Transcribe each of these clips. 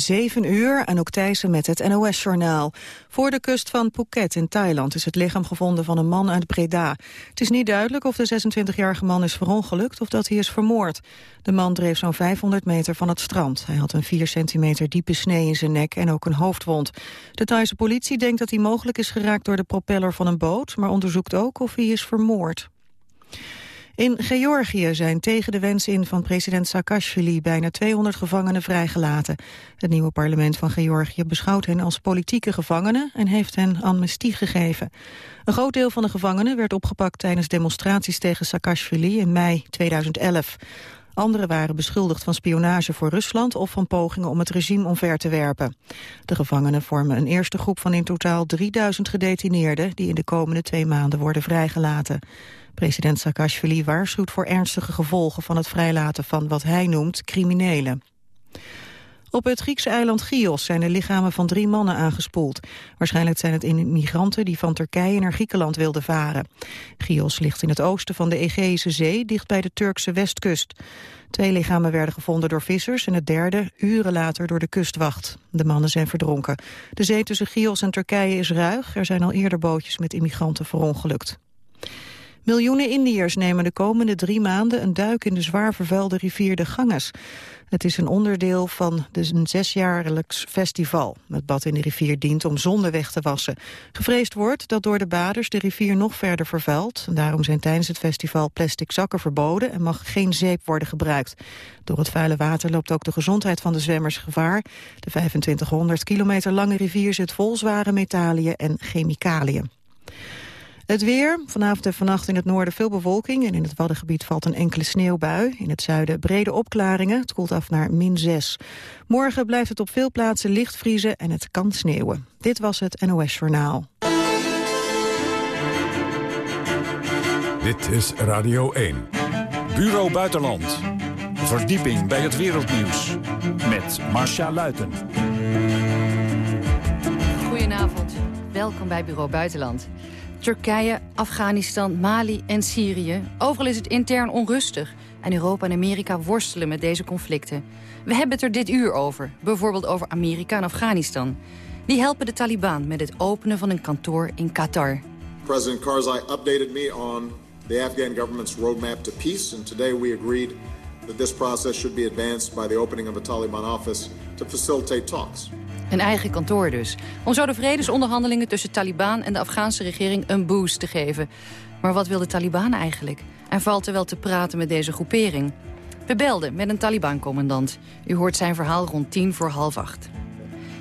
7 uur, en ook Thijssen met het NOS-journaal. Voor de kust van Phuket in Thailand is het lichaam gevonden van een man uit Breda. Het is niet duidelijk of de 26-jarige man is verongelukt of dat hij is vermoord. De man dreef zo'n 500 meter van het strand. Hij had een 4 centimeter diepe snee in zijn nek en ook een hoofdwond. De Thaise politie denkt dat hij mogelijk is geraakt door de propeller van een boot... maar onderzoekt ook of hij is vermoord. In Georgië zijn tegen de wens in van president Saakashvili bijna 200 gevangenen vrijgelaten. Het nieuwe parlement van Georgië beschouwt hen als politieke gevangenen en heeft hen amnestie gegeven. Een groot deel van de gevangenen werd opgepakt tijdens demonstraties tegen Saakashvili in mei 2011. Anderen waren beschuldigd van spionage voor Rusland of van pogingen om het regime omver te werpen. De gevangenen vormen een eerste groep van in totaal 3000 gedetineerden die in de komende twee maanden worden vrijgelaten. President Saakashvili waarschuwt voor ernstige gevolgen van het vrijlaten van wat hij noemt criminelen. Op het Griekse eiland Chios zijn de lichamen van drie mannen aangespoeld. Waarschijnlijk zijn het immigranten die van Turkije naar Griekenland wilden varen. Chios ligt in het oosten van de Egeïsche Zee, dicht bij de Turkse westkust. Twee lichamen werden gevonden door vissers en het derde uren later door de kustwacht. De mannen zijn verdronken. De zee tussen Chios en Turkije is ruig. Er zijn al eerder bootjes met immigranten verongelukt. Miljoenen Indiërs nemen de komende drie maanden een duik in de zwaar vervuilde rivier de Ganges. Het is een onderdeel van een zesjaarlijks festival. Het bad in de rivier dient om zonde weg te wassen. Gevreesd wordt dat door de baders de rivier nog verder vervuilt. Daarom zijn tijdens het festival plastic zakken verboden en mag geen zeep worden gebruikt. Door het vuile water loopt ook de gezondheid van de zwemmers gevaar. De 2500 kilometer lange rivier zit vol zware metaliën en chemicaliën. Het weer, vanavond en vannacht in het noorden veel bewolking... en in het Waddengebied valt een enkele sneeuwbui. In het zuiden brede opklaringen, het koelt af naar min 6. Morgen blijft het op veel plaatsen licht vriezen en het kan sneeuwen. Dit was het NOS Journaal. Dit is Radio 1. Bureau Buitenland. Verdieping bij het wereldnieuws. Met Marcia Luiten. Goedenavond. Welkom bij Bureau Buitenland. Turkije, Afghanistan, Mali en Syrië. Overal is het intern onrustig. En Europa en Amerika worstelen met deze conflicten. We hebben het er dit uur over. Bijvoorbeeld over Amerika en Afghanistan. Die helpen de Taliban met het openen van een kantoor in Qatar. President Karzai updated me on the Afghan government's roadmap to peace. And today we agreed that this process should be advanced by the opening of a Taliban office to facilitate talks. Een eigen kantoor dus. Om zo de vredesonderhandelingen tussen Taliban en de Afghaanse regering een boost te geven. Maar wat wil de Taliban eigenlijk? En valt er wel te praten met deze groepering? We belden met een Taliban-commandant. U hoort zijn verhaal rond tien voor half acht.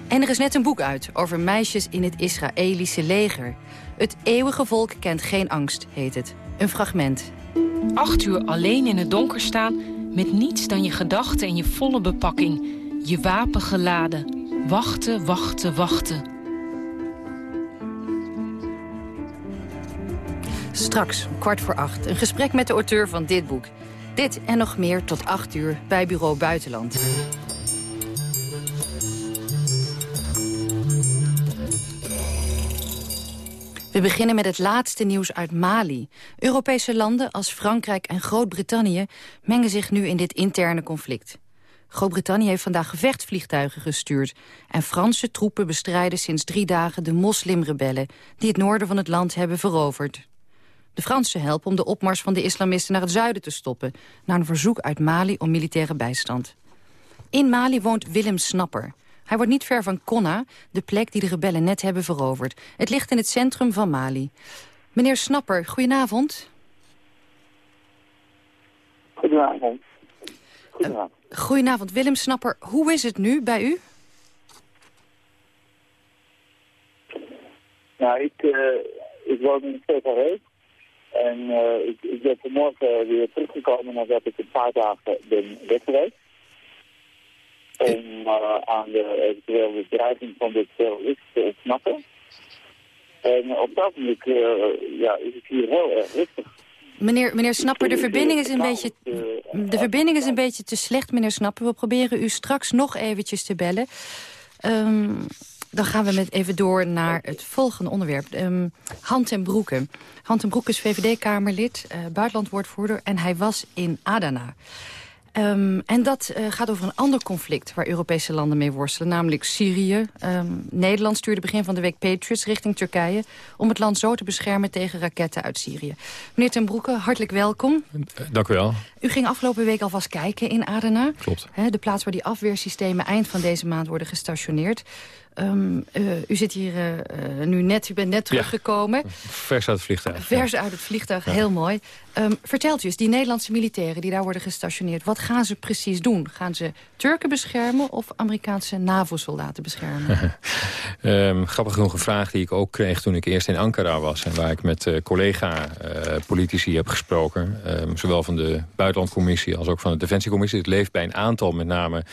En er is net een boek uit over meisjes in het Israëlische leger. Het eeuwige volk kent geen angst, heet het. Een fragment. Acht uur alleen in het donker staan... met niets dan je gedachten en je volle bepakking. Je wapen geladen. Wachten, wachten, wachten. Straks, kwart voor acht, een gesprek met de auteur van dit boek. Dit en nog meer tot acht uur bij Bureau Buitenland. We beginnen met het laatste nieuws uit Mali. Europese landen als Frankrijk en Groot-Brittannië mengen zich nu in dit interne conflict. Groot-Brittannië heeft vandaag gevechtsvliegtuigen gestuurd... en Franse troepen bestrijden sinds drie dagen de moslimrebellen... die het noorden van het land hebben veroverd. De Fransen helpen om de opmars van de islamisten naar het zuiden te stoppen... na een verzoek uit Mali om militaire bijstand. In Mali woont Willem Snapper. Hij wordt niet ver van Konna, de plek die de rebellen net hebben veroverd. Het ligt in het centrum van Mali. Meneer Snapper, goedenavond. Goedenavond. Goedenavond. Goedenavond, Willem Snapper. Hoe is het nu bij u? Nou, ik, uh, ik woon in Zekerheid. En uh, ik, ik ben vanmorgen weer teruggekomen nadat ik een paar dagen ben weg geweest. Om uh, aan de eventuele bedreiging van de terroristen te ontsnappen. En op dat moment ja, is het hier heel erg rustig. Meneer, meneer Snapper, de verbinding, is een beetje, de verbinding is een beetje te slecht, meneer Snapper. We proberen u straks nog eventjes te bellen. Um, dan gaan we met even door naar het volgende onderwerp. Um, Hand en Broeken. Hand en Broek is VVD-Kamerlid, uh, buitenlandwoordvoerder... en hij was in Adana. Ehm, en dat uh, gaat over een ander conflict waar Europese landen mee worstelen, namelijk Syrië. Um, Nederland stuurde begin van de week Patriots richting Turkije... om het land zo te beschermen tegen raketten uit Syrië. Meneer ten Broeke, hartelijk welkom. Dank u wel. U ging afgelopen week alvast kijken in Adena. Klopt. de plaats waar die afweersystemen eind van deze maand worden gestationeerd. Um, uh, u zit hier uh, nu net, u bent net teruggekomen. Ja, vers uit het vliegtuig. Vers uit het vliegtuig, ja. heel mooi. Um, vertelt u eens, die Nederlandse militairen die daar worden gestationeerd... wat gaan ze precies doen? Gaan ze Turken beschermen of Amerikaanse NAVO-soldaten beschermen? um, grappig genoeg een vraag die ik ook kreeg toen ik eerst in Ankara was... en waar ik met uh, collega-politici heb gesproken. zowel van de Buitenlandcommissie als ook van de Defensiecommissie. Het leeft bij een aantal met name...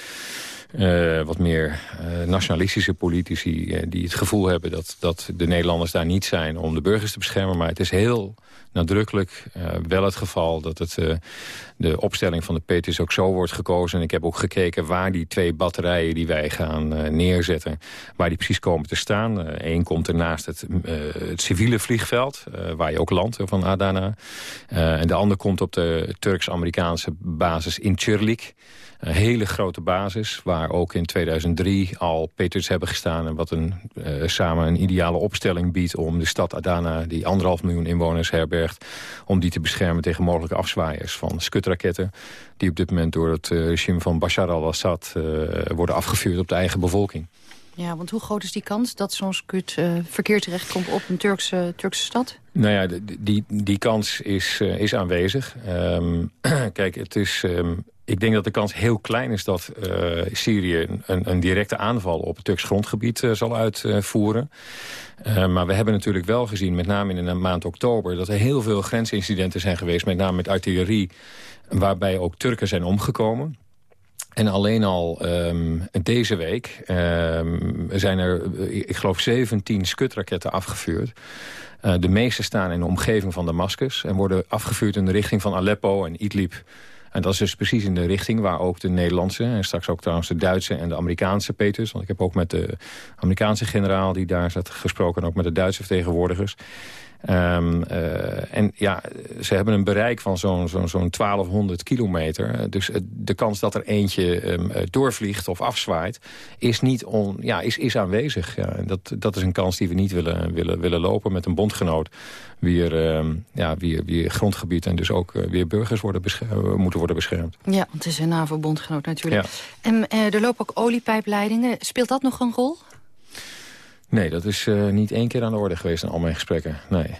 Uh, wat meer uh, nationalistische politici uh, die het gevoel hebben dat, dat de Nederlanders daar niet zijn om de burgers te beschermen. Maar het is heel nadrukkelijk wel het geval dat het, de opstelling van de Peters ook zo wordt gekozen. En ik heb ook gekeken waar die twee batterijen die wij gaan neerzetten, waar die precies komen te staan. Eén komt er naast het, het civiele vliegveld, waar je ook landt van Adana. en de ander komt op de Turks-Amerikaanse basis in Chirlik. Een hele grote basis, waar ook in 2003 al Peters hebben gestaan... en wat een, uh, samen een ideale opstelling biedt om de stad Adana... die anderhalf miljoen inwoners herbergt... om die te beschermen tegen mogelijke afzwaaiers van skutraketten... die op dit moment door het uh, regime van Bashar al-Assad uh, worden afgevuurd op de eigen bevolking. Ja, want hoe groot is die kans dat zo'n skut uh, verkeer terechtkomt op een Turkse, Turkse stad? Nou ja, die, die, die kans is, uh, is aanwezig. Um, kijk, het is... Um, ik denk dat de kans heel klein is dat uh, Syrië een, een, directe aanval op het Turks grondgebied uh, zal uitvoeren. Uh, maar we hebben natuurlijk wel gezien, met name in de maand oktober... dat er heel veel grensincidenten zijn geweest, met name met artillerie... waarbij ook Turken zijn omgekomen. En alleen al um, deze week um, zijn er, ik geloof, 17 skutraketten afgevuurd. De meeste staan in de omgeving van Damascus... en worden afgevuurd in de richting van Aleppo en Idlib... En dat is dus precies in de richting waar ook de Nederlandse... en straks ook trouwens de Duitse en de Amerikaanse Peters... want ik heb ook met de Amerikaanse generaal die daar zat gesproken... en ook met de Duitse vertegenwoordigers... Um, uh, en ja, ze hebben een bereik van zo'n zo'n zo'n 1200 kilometer. Dus de kans dat er eentje um, doorvliegt of afzwaait... is, niet on, ja, is, is aanwezig. Ja. Dat, dat is een kans die we niet willen, willen, willen lopen met een bondgenoot... Weer, um, ja, weer, weer grondgebied en dus ook uh, weer burgers worden moeten worden beschermd. Ja, want het is een NAVO-bondgenoot natuurlijk. Ja. En uh, er lopen ook oliepijpleidingen. Speelt dat nog een rol? Nee, dat is uh, niet één keer aan de orde geweest in al mijn gesprekken. Nee.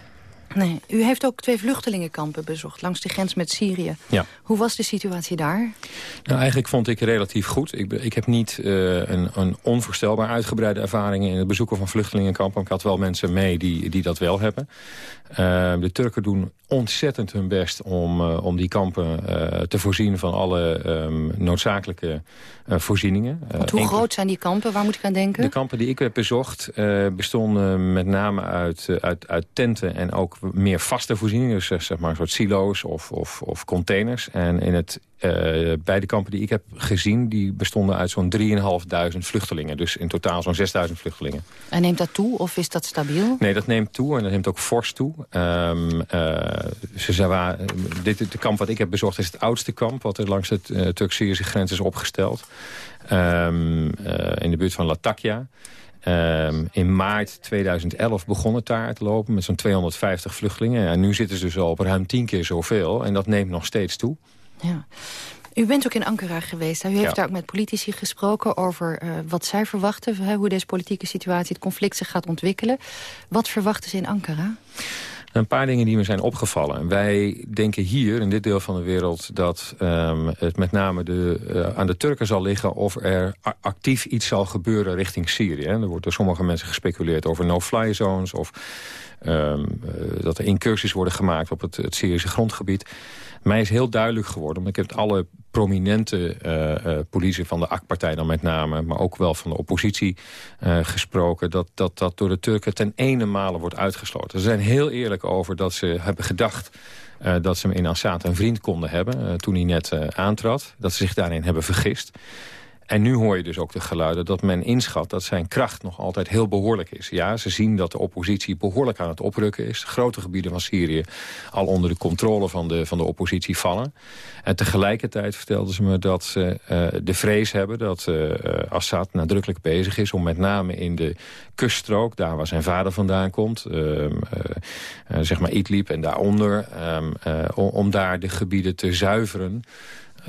Nee. U heeft ook twee vluchtelingenkampen bezocht langs de grens met Syrië. Ja. Hoe was de situatie daar? Nou, eigenlijk vond ik relatief goed. Ik, ik heb niet uh, een, een, onvoorstelbaar uitgebreide ervaring in het bezoeken van vluchtelingenkampen. Ik had wel mensen mee die, die dat wel hebben. Uh, de Turken doen ontzettend hun best om, uh, om die kampen uh, te voorzien van alle um, noodzakelijke uh, voorzieningen. Want hoe groot zijn die kampen? Waar moet ik aan denken? De kampen die ik heb bezocht bestonden met name uit, uit, uit tenten en ook meer vaste voorzieningen. Dus zeg maar een soort silo's of, of, of containers. En in het uh, beide kampen die ik heb gezien... die bestonden uit zo'n 3.500 vluchtelingen. Dus in totaal zo'n 6.000 vluchtelingen. En neemt dat toe of is dat stabiel? Nee, dat neemt toe en dat neemt ook fors toe. Um, uh, ze dit, het kamp wat ik heb bezocht is het oudste kamp... wat er langs de uh, Turk-Syrische grens is opgesteld. Um, in de buurt van Latakia. Um, in maart 2011 begon het daar te lopen met zo'n 250 vluchtelingen. En nu zitten ze dus al op ruim 10 keer zoveel. En dat neemt nog steeds toe. Ja. U bent ook in Ankara geweest. U heeft ja. daar ook met politici gesproken over uh, wat zij verwachten... Hè, hoe deze politieke situatie, het conflict zich gaat ontwikkelen. Wat verwachten ze in Ankara? Een paar dingen die me zijn opgevallen. Wij denken hier, in dit deel van de wereld... dat um, het met name de, uh, aan de Turken zal liggen... of er actief iets zal gebeuren richting Syrië. Er wordt door sommige mensen gespeculeerd over no-fly zones... of um, uh, dat er incursies worden gemaakt op het, het Syrische grondgebied. Mij is heel duidelijk geworden, want ik heb alle prominente uh, uh, politie van de AK-partij dan met name... maar ook wel van de oppositie gesproken... Dat, dat dat door de Turken ten ene male wordt uitgesloten. Ze zijn heel eerlijk over dat ze hebben gedacht... dat ze in Assad een vriend konden hebben toen hij net aantrad. Dat ze zich daarin hebben vergist. En nu hoor je dus ook de geluiden dat men inschat dat zijn kracht nog altijd heel behoorlijk is. Ja, ze zien dat de oppositie behoorlijk aan het oprukken is. Grote gebieden van Syrië al onder de controle van de, van de oppositie vallen. En tegelijkertijd vertelden ze me dat ze uh, de vrees hebben dat uh, Assad nadrukkelijk bezig is om met name in de kuststrook, daar waar zijn vader vandaan komt, uh, zeg maar Idlib en daaronder, om, om daar de gebieden te zuiveren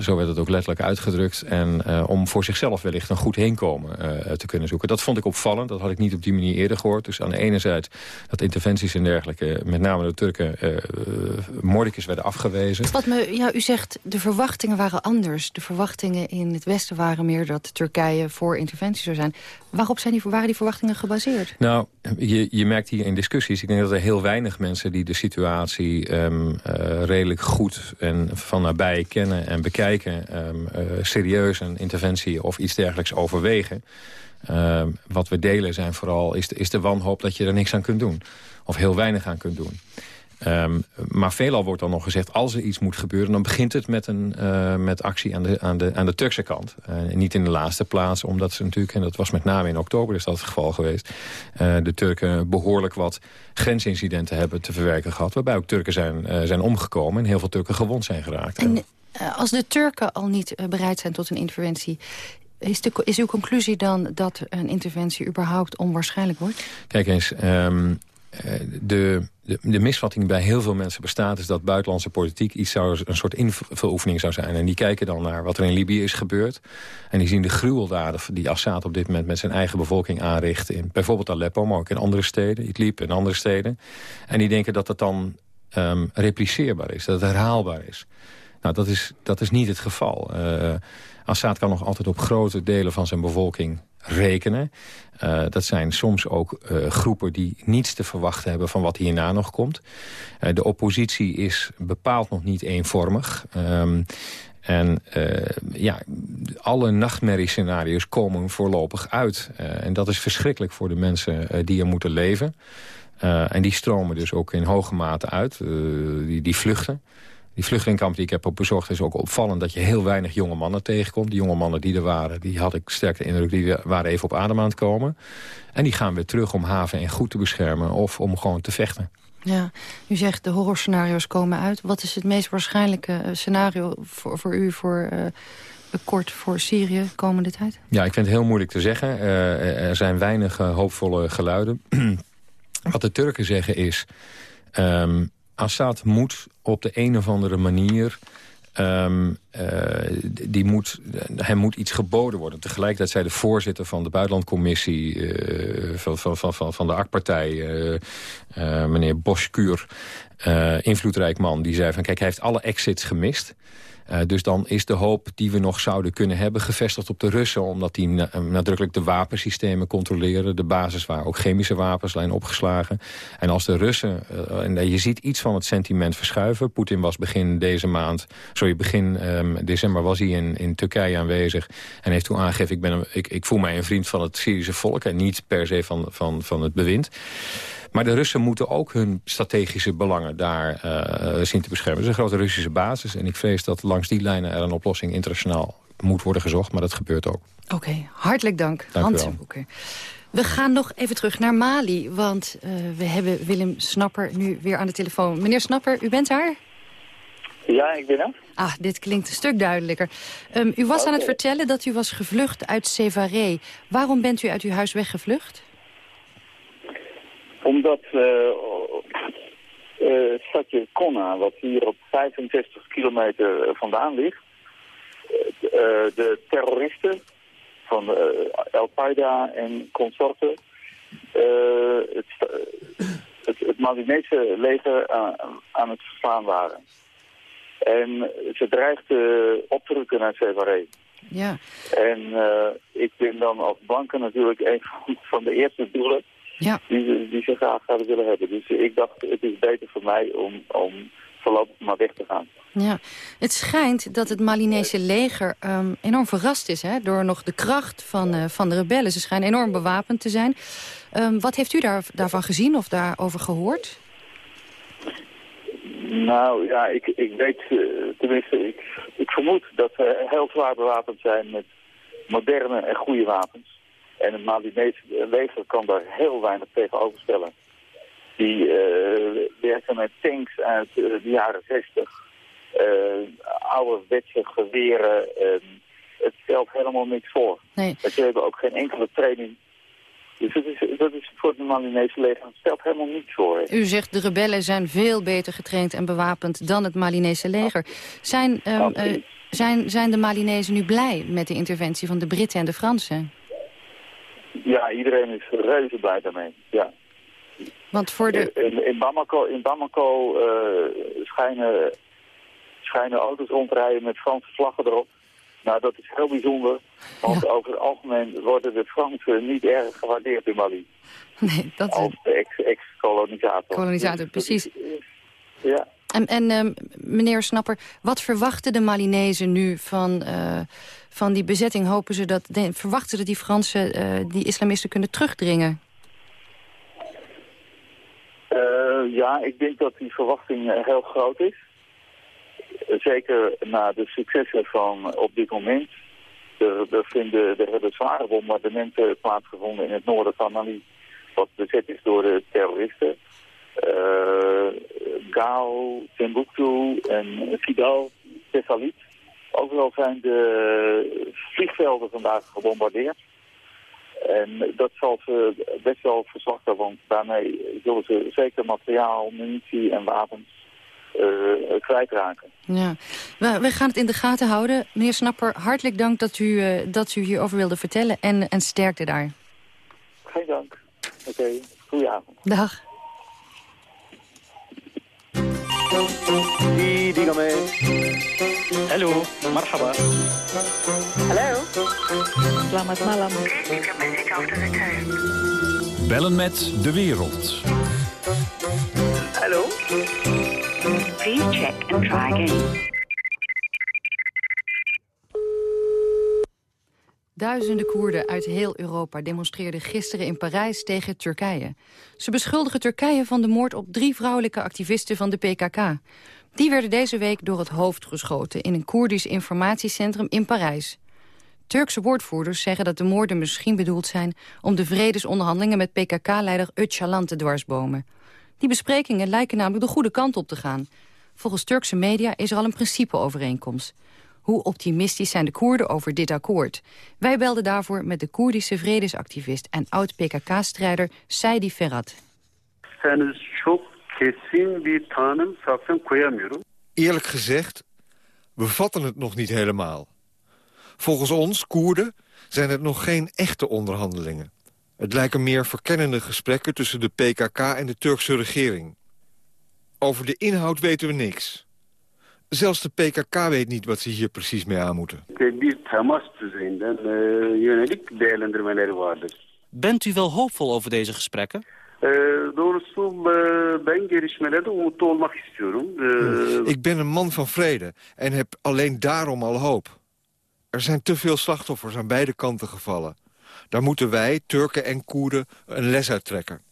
zo werd het ook letterlijk uitgedrukt. En uh, om voor zichzelf wellicht een goed heenkomen uh, te kunnen zoeken. Dat vond ik opvallend. Dat had ik niet op die manier eerder gehoord. Dus aan de ene zijde dat interventies en dergelijke... met name de Turken uh, werden afgewezen. Wat me, ja, u zegt de verwachtingen waren anders. De verwachtingen in het Westen waren meer dat Turkije voor interventie zou zijn. Waarop zijn die, waren die verwachtingen gebaseerd? Nou, je, je merkt hier in discussies... ik denk dat er heel weinig mensen die de situatie um, redelijk goed... en van nabij kennen en bekijken kijken, um, uh, serieus een interventie of iets dergelijks overwegen. Uh, wat we delen zijn vooral is de, is de wanhoop dat je er niks aan kunt doen. Of heel weinig aan kunt doen. Um, maar veelal wordt dan nog gezegd, als er iets moet gebeuren... dan begint het met, een, uh, met actie aan de, aan, de, aan de Turkse kant. Uh, niet in de laatste plaats, omdat ze natuurlijk... en dat was met name in oktober is dat het geval geweest... Uh, de Turken behoorlijk wat grensincidenten hebben te verwerken gehad... waarbij ook Turken zijn, zijn omgekomen en heel veel Turken gewond zijn geraakt. En eh, als de Turken al niet eh, bereid zijn tot een interventie... Is, is uw conclusie dan dat een interventie überhaupt onwaarschijnlijk wordt? Kijk eens, um, de, de, de, misvatting bij heel veel mensen bestaat... is dat buitenlandse politiek iets zou, een soort invuloefening zou zijn. En die kijken dan naar wat er in Libië is gebeurd. En die zien de gruweldaden die Assad op dit moment... met zijn eigen bevolking aanricht. In bijvoorbeeld Aleppo, maar ook in andere steden. Idlib en andere steden. En die denken dat dat dan um, repliceerbaar is, dat het herhaalbaar is. Nou, dat is, dat is niet het geval. Uh, Assad kan nog altijd op grote delen van zijn bevolking rekenen. Uh, dat zijn soms ook uh, groepen die niets te verwachten hebben van wat hierna nog komt. De oppositie is bepaald nog niet eenvormig. Um, en ja, alle nachtmerriescenario's komen voorlopig uit. en dat is verschrikkelijk voor de mensen die er moeten leven. en die stromen dus ook in hoge mate uit, die, die vluchten. Die vluchtelingkamp die ik heb op bezocht is ook opvallend... dat je heel weinig jonge mannen tegenkomt. Die jonge mannen die er waren, die had ik sterk de indruk... die waren even op adem aan het komen. En die gaan weer terug om haven en goed te beschermen... of om gewoon te vechten. Ja, u zegt de horrorscenario's komen uit. Wat is het meest waarschijnlijke eh, scenario voor, voor u... voor uh, kort voor Syrië komende tijd? Ja, ik vind het heel moeilijk te zeggen. Uh, er zijn weinig hoopvolle geluiden. Wat de Turken zeggen is... Um, Assad moet op de een of andere manier... Um, uh, die moet, hij moet iets geboden worden. Tegelijkertijd zei de voorzitter van de buitenlandcommissie... Uh, van, van, van, van de AK-partij, uh, meneer Boskuur... invloedrijk man, die zei van... kijk, hij heeft alle exits gemist... Uh, dus dan is de hoop die we nog zouden kunnen hebben gevestigd op de Russen... omdat die nadrukkelijk de wapensystemen controleren. De basis waar ook chemische wapens zijn opgeslagen. En als de Russen... Uh, en je ziet iets van het sentiment verschuiven. Poetin was begin deze maand... Sorry, begin um, december was hij in, in Turkije aanwezig... en heeft toen aangegeven... Ik, ben een, ik, ik voel mij een vriend van het Syrische volk... en niet per se van, van, van het bewind. Maar de Russen moeten ook hun strategische belangen daar uh, zien te beschermen. Het is een grote Russische basis. En ik vrees dat langs die lijnen er een oplossing internationaal moet worden gezocht. Maar dat gebeurt ook. Oké, hartelijk dank, dank Hans We gaan nog even terug naar Mali, want uh, we hebben Willem Snapper nu weer aan de telefoon. Meneer Snapper, u bent daar? Ja, ik ben er. Ah, dit klinkt een stuk duidelijker. Um, u was okay. aan het vertellen dat u was gevlucht uit Sévaré. Waarom bent u uit uw huis weggevlucht? Omdat uh, uh, stadje Konna, wat hier op 65 kilometer vandaan ligt, de terroristen van Al-Qaeda en consorten het, het, het Malinese leger aan, aan het verslaan waren. En ze dreigden op te rukken naar Sevaré. Ja. En uh, ik ben dan als blanke natuurlijk een van de eerste doelen ja. die, die ze graag zouden willen hebben. Dus ik dacht, het is beter voor mij om, om voorlopig maar weg te gaan. Ja, het schijnt dat het Malinese leger um, enorm verrast is hè, door nog de kracht van, uh, van de rebellen. Ze schijnen enorm bewapend te zijn. Um, wat heeft u daar, daarvan gezien of daarover gehoord? Nou ja, ik, ik weet, uh, tenminste, ik, ik vermoed dat ze heel zwaar bewapend zijn met moderne en goede wapens. En het Malinese leger kan daar heel weinig tegenover stellen. Die uh, werken met tanks uit de jaren 60, ouderwetse geweren. het stelt helemaal niks voor. Nee. Ze hebben ook geen enkele training dus dat is, dat is voor het Malinese leger dat stelt helemaal niets voor. U zegt de rebellen zijn veel beter getraind en bewapend dan het Malinese leger. Zijn, um, uh, zijn, zijn de Malinezen nu blij met de interventie van de Britten en de Fransen? Ja, iedereen is reuze blij daarmee, ja. Want voor de... In, in Bamako, in Bamako uh, schijnen, schijnen auto's rondrijden met Franse vlaggen erop. Nou, dat is heel bijzonder, want over het algemeen worden de Fransen niet erg gewaardeerd in Mali. Nee, dat... Als ex-kolonisator. Kolonisator, precies. Ja. En, uh, meneer Snapper, wat verwachten de Malinezen nu van, uh, van die bezetting? Hopen ze dat, de, verwachten ze die Fransen uh, die islamisten kunnen terugdringen? ja, ik denk dat die verwachting heel groot is zeker na de successen van op dit moment. Er, vinden, er hebben zware bombardementen plaatsgevonden in het noorden van Mali. Wat bezet is door de terroristen. Uh, Gao, Timbuktu en Kidal, Thessalit. Overal zijn de vliegvelden vandaag gebombardeerd. En dat zal ze best wel verzachten, want daarmee zullen ze zeker materiaal, munitie en wapens uh, kwijtraken. Ja, we, gaan het in de gaten houden. Meneer Snapper, hartelijk dank dat u, uh, dat u hierover wilde vertellen en, en sterkte daar. Geen dank. Oké, okay. goedenavond. Dag. Dígame. Hello, marhaba. Hallo. Selamat malam. Bellen met de wereld. Hallo. Please check and try again. Duizenden Koerden uit heel Europa demonstreerden gisteren in Parijs tegen Turkije. Ze beschuldigen Turkije van de moord op drie vrouwelijke activisten van de PKK. Die werden deze week door het hoofd geschoten in een Koerdisch informatiecentrum in Parijs. Turkse woordvoerders zeggen dat de moorden misschien bedoeld zijn om de vredesonderhandelingen met PKK-leider Öcalan te dwarsbomen. Die besprekingen lijken namelijk de goede kant op te gaan. Volgens Turkse media is er al een principeovereenkomst. Hoe optimistisch zijn de Koerden over dit akkoord? Wij belden daarvoor met de Koerdische vredesactivist en oud-PKK-strijder Saidi Ferhat. Eerlijk gezegd, we vatten het nog niet helemaal. Volgens ons, Koerden, zijn het nog geen echte onderhandelingen. Het lijken meer verkennende gesprekken tussen de PKK en de Turkse regering. Over de inhoud weten we niks. Zelfs de PKK weet niet wat ze hier precies mee aan moeten. Bent u wel hoopvol over deze gesprekken? Ik ben een man van vrede en heb alleen daarom al hoop. Er zijn te veel slachtoffers aan beide kanten gevallen. Daar moeten wij, Turken en Koerden, een les uit trekken.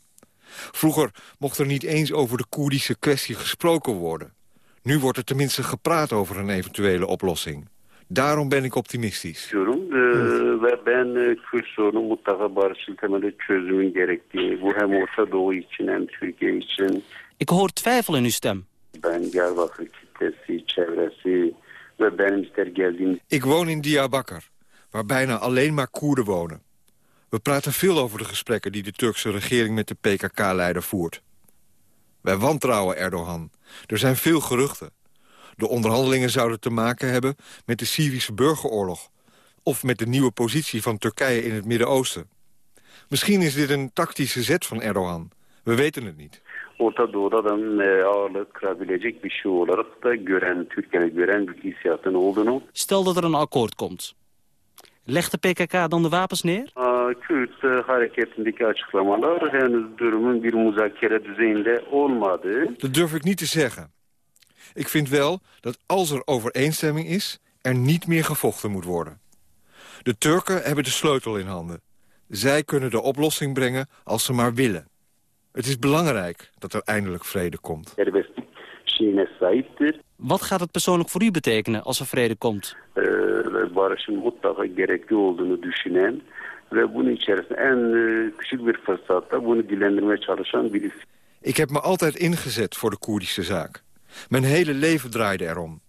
Vroeger mocht er niet eens over de Koerdische kwestie gesproken worden. Nu wordt er tenminste gepraat over een eventuele oplossing. Daarom ben ik optimistisch. Ve ben Kürt sorunu mutlaka barışçıl temelde çözümün gerektiği. Bu hem Orta Doğu için hem Türkiye için. Ik hoor twijfel in uw stem. Ben Diyarbakır kitlesi, çevresi ve benim ister geldiğim... Ik woon in Diyarbakir, waar bijna alleen maar Koerden wonen. We praten veel over de gesprekken die de Turkse regering met de PKK-leider voert. Wij wantrouwen Erdogan. Er zijn veel geruchten. De onderhandelingen zouden te maken hebben met de Syrische burgeroorlog... of met de nieuwe positie van Turkije in het Midden-Oosten. Misschien is dit een tactische zet van Erdogan. We weten het niet. Orta Doğu'da da ağırlık kırabilecek bir şey olarak da gören, Türkiye'nin gören bir hissiyatın olduğunu. Stel dat er een akkoord komt. Legt de PKK dan de wapens neer? Kürt hareketindeki açıklamalar henüz durumun bir muzakere düzeyinde olmadığı. Dat durf ik niet te zeggen. Ik vind wel dat als er overeenstemming is, er niet meer gevochten moet worden. De Turken hebben de sleutel in handen. Zij kunnen de oplossing brengen als ze maar willen. Het is belangrijk dat er eindelijk vrede komt. Wat gaat het persoonlijk voor u betekenen als er vrede komt? Ve bunun içerisinde en e, küçük bir fırsatta bunu dilendirmeye çalışan birisi. Ik heb me altijd ingezet voor de Koerdische zaak. Mijn hele leven draaide erom.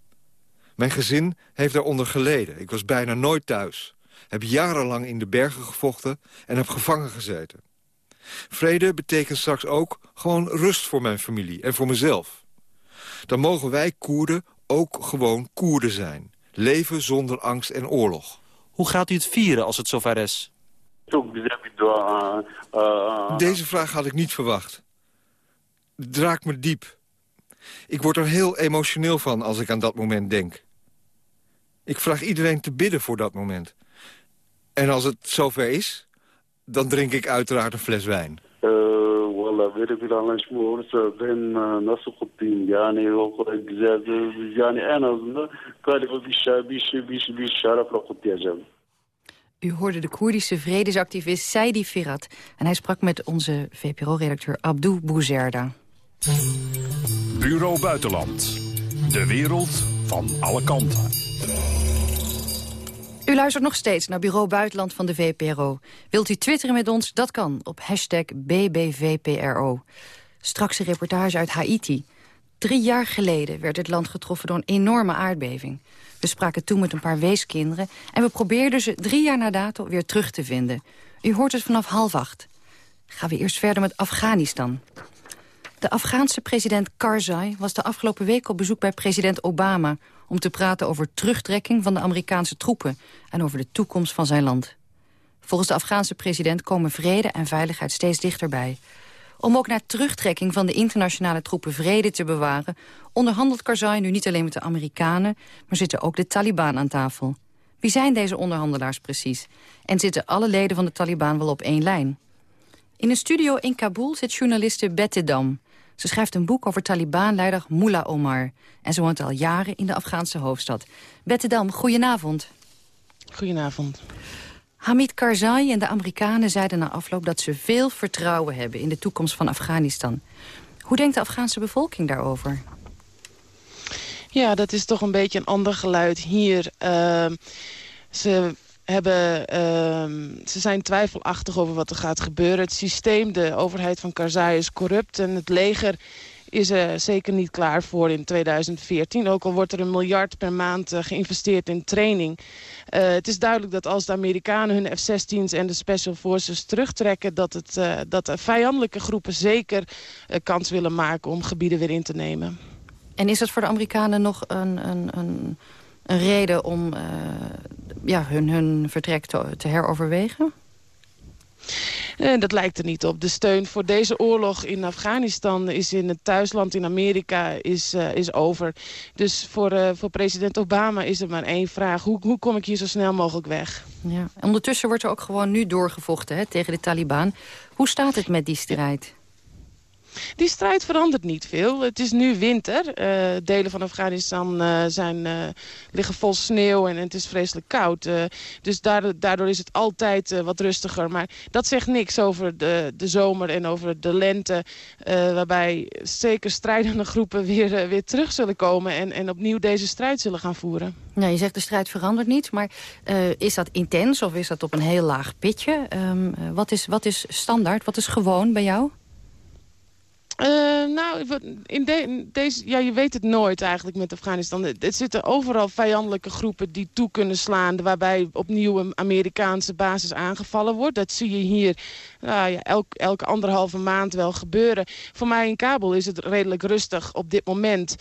Mijn gezin heeft daaronder geleden. Ik was bijna nooit thuis. Heb jarenlang in de bergen gevochten en heb gevangen gezeten. Vrede betekent straks ook gewoon rust voor mijn familie en voor mezelf. Dan mogen wij Koerden ook gewoon Koerden zijn. Leven zonder angst en oorlog. Hoe gaat u het vieren als het zover is? Deze vraag had ik niet verwacht. Het raakt me diep. Ik word er heel emotioneel van als ik aan dat moment denk. Ik vraag iedereen te bidden voor dat moment. En als het zover is, dan drink ik uiteraard een fles wijn. Ee, Valla böyle bir anlaşma olursa ben e, U hoorde de Koerdische vredesactivist Saidi Firat. En hij sprak met onze VPRO-redacteur Abdou Bouzerda. Bureau Buitenland. De wereld van alle kanten. U luistert nog steeds naar Bureau Buitenland van de VPRO. Wilt u twitteren met ons? Dat kan op hashtag BBVPRO. Straks een reportage uit Haiti. Drie jaar geleden werd het land getroffen door een enorme aardbeving. We spraken toen met een paar weeskinderen... en we probeerden ze drie jaar na dato weer terug te vinden. U hoort het vanaf half acht. Gaan we eerst verder met Afghanistan. De Afghaanse president Karzai was de afgelopen week op bezoek bij president Obama... om te praten over terugtrekking van de Amerikaanse troepen... en over de toekomst van zijn land. Volgens de Afghaanse president komen vrede en veiligheid steeds dichterbij. Om ook naar terugtrekking van de internationale troepen vrede te bewaren... onderhandelt Karzai nu niet alleen met de Amerikanen... maar zitten ook de Taliban aan tafel. Wie zijn deze onderhandelaars precies? En zitten alle leden van de Taliban wel op één lijn? In een studio in Kabul zit journaliste Bette Dam. Ze schrijft een boek over Taliban-leider Mullah Omar. En ze woont al jaren in de Afghaanse hoofdstad. Bette Dam, goedenavond. Goedenavond. Hamid Karzai en de Amerikanen zeiden na afloop dat ze veel vertrouwen hebben in de toekomst van Afghanistan. Hoe denkt de Afghaanse bevolking daarover? Ja, dat is toch een beetje een ander geluid hier. Ehm, ze, hebben, ehm, ze zijn twijfelachtig over wat er gaat gebeuren. Het systeem, de overheid van Karzai is corrupt en het leger is er zeker niet klaar voor in 2014. Ook al wordt er een miljard per maand uh, geïnvesteerd in training. Uh, het is duidelijk dat als de Amerikanen hun F-16's en de Special Forces terugtrekken... dat, het, dat de vijandelijke groepen zeker kans willen maken om gebieden weer in te nemen. En is dat voor de Amerikanen nog een, een, een, een reden om ja, hun, hun vertrek te heroverwegen? En dat lijkt er niet op. De steun voor deze oorlog in Afghanistan is in het thuisland in Amerika is, uh, is over. Dus voor, uh, voor president Obama is er maar één vraag. Hoe, hoe kom ik hier zo snel mogelijk weg? Ja. Ondertussen wordt er ook gewoon nu doorgevochten hè, tegen de Taliban. Hoe staat het met die strijd? Die strijd verandert niet veel. Het is nu winter. Uh, delen van Afghanistan uh, zijn, uh, liggen vol sneeuw en, het is vreselijk koud. dus daardoor, daardoor, is het altijd wat rustiger. Maar dat zegt niks over de, de zomer en over de lente. waarbij zeker strijdende groepen weer, weer terug zullen komen... En, en opnieuw deze strijd zullen gaan voeren. Ja, je zegt de strijd verandert niet, maar is dat intens of is dat op een heel laag pitje? Um, wat, is, wat is standaard, wat is gewoon bij jou? Uh, nou, in deze, ja, je weet het nooit eigenlijk met Afghanistan. Er zitten overal vijandelijke groepen die toe kunnen slaan... waarbij opnieuw een Amerikaanse basis aangevallen wordt. Dat zie je hier nou, ja, elk, elke anderhalve maand wel gebeuren. Voor mij in Kabul is het redelijk rustig op dit moment.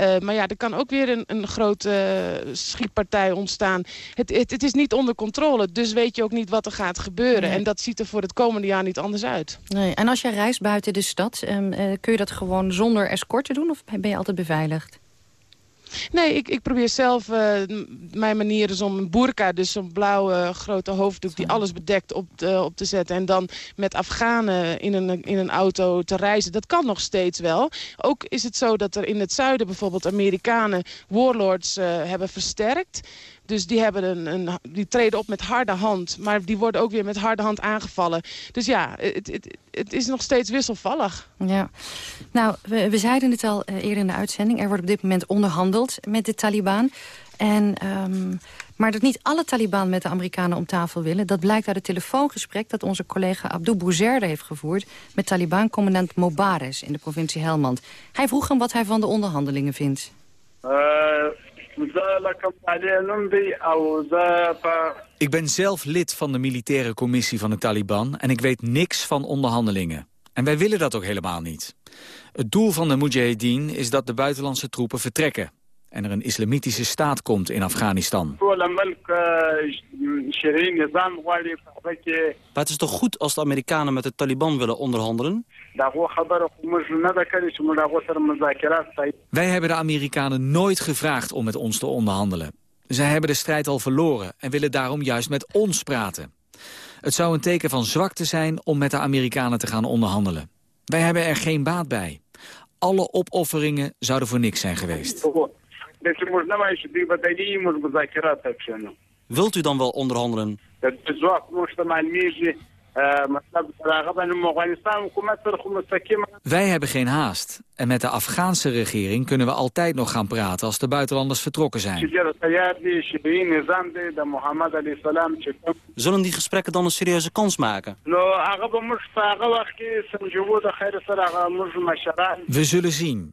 Uh, maar ja, er kan ook weer een, een grote uh, schietpartij ontstaan. Het, het, het, is niet onder controle, dus weet je ook niet wat er gaat gebeuren. Nee. En dat ziet er voor het komende jaar niet anders uit. Nee. En als je reist buiten de stad... Um, uh, kun je dat gewoon zonder escorte doen of ben je altijd beveiligd? Nee, ik, ik probeer zelf, uh, mijn manier is om een burka, dus zo'n blauwe grote hoofddoek die alles bedekt op, te, op te zetten. En dan met Afghanen in een, in een auto te reizen. Dat kan nog steeds wel. Ook is het zo dat er in het zuiden bijvoorbeeld Amerikanen warlords uh, hebben versterkt. Dus die, hebben een, een, die treden op met harde hand. Maar die worden ook weer met harde hand aangevallen. Dus ja, het, het, het is nog steeds wisselvallig. Ja. Nou, we, we zeiden het al uh, eerder in de uitzending. Er wordt op dit moment onderhandeld met de Taliban. En, um, maar dat niet alle Taliban met de Amerikanen om tafel willen... dat blijkt uit het telefoongesprek dat onze collega Abdou Bouzerde heeft gevoerd... met Taliban-commandant Mobares in de provincie Helmand. Hij vroeg hem wat hij van de onderhandelingen vindt. Uh, ik ben zelf lid van de militaire commissie van de Taliban... en ik weet niks van onderhandelingen. En wij willen dat ook helemaal niet. Het doel van de Mujahideen is dat de buitenlandse troepen vertrekken en er een islamitische staat komt in Afghanistan. Maar het is toch goed als de Amerikanen met de Taliban willen onderhandelen? Wij hebben de Amerikanen nooit gevraagd om met ons te onderhandelen. Zij hebben de strijd al verloren en willen daarom juist met ons praten. Het zou een teken van zwakte zijn om met de Amerikanen te gaan onderhandelen. Wij hebben er geen baat bij. Alle opofferingen zouden voor niks zijn geweest. Wilt u dan wel onderhandelen? Wij hebben geen haast. En met de Afghaanse regering kunnen we altijd nog gaan praten als de buitenlanders vertrokken zijn. Zullen die gesprekken dan een serieuze kans maken? We zullen zien.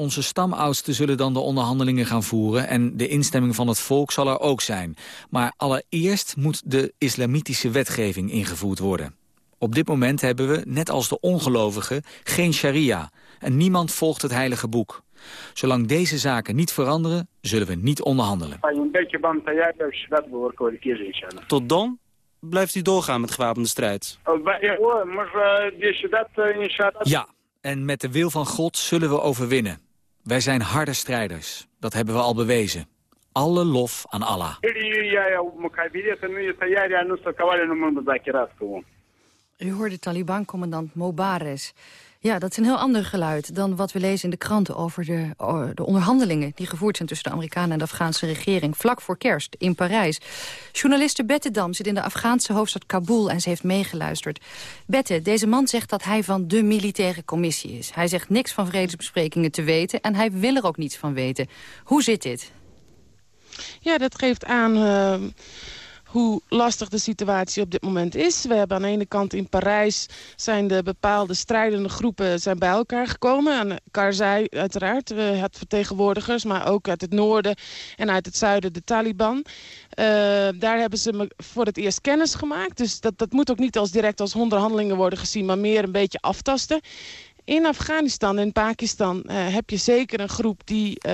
Onze stamoudsten zullen dan de onderhandelingen gaan voeren... en de instemming van het volk zal er ook zijn. Maar allereerst moet de islamitische wetgeving ingevoerd worden. Op dit moment hebben we, net als de ongelovigen, geen sharia. En niemand volgt het heilige boek. Zolang deze zaken niet veranderen, zullen we niet onderhandelen. Tot dan blijft u doorgaan met gewapende strijd? Ja, en met de wil van God zullen we overwinnen. Wij zijn harde strijders. Dat hebben we al bewezen. Alle lof aan Allah. U hoorde Taliban-commandant Mobares. Ja, dat is een heel ander geluid dan wat we lezen in de kranten... over de, de, onderhandelingen die gevoerd zijn tussen de Amerikanen en de Afghaanse regering... vlak voor kerst in Parijs. Journaliste Bette Dam zit in de Afghaanse hoofdstad Kabul en ze heeft meegeluisterd. Bette, deze man zegt dat hij van de militaire commissie is. Hij zegt niks van vredesbesprekingen te weten en hij wil er ook niets van weten. Hoe zit dit? Ja, dat geeft aan... Uh hoe lastig de situatie op dit moment is. We hebben aan de ene kant in Parijs zijn de bepaalde strijdende groepen zijn bij elkaar gekomen. Aan Karzai uiteraard, het vertegenwoordigers, maar ook uit het noorden en uit het zuiden de Taliban. Uh, daar hebben ze voor het eerst kennis gemaakt. Dus dat, dat moet ook niet als direct als onderhandelingen worden gezien, maar meer een beetje aftasten. In Afghanistan en Pakistan uh, heb je zeker een groep die uh,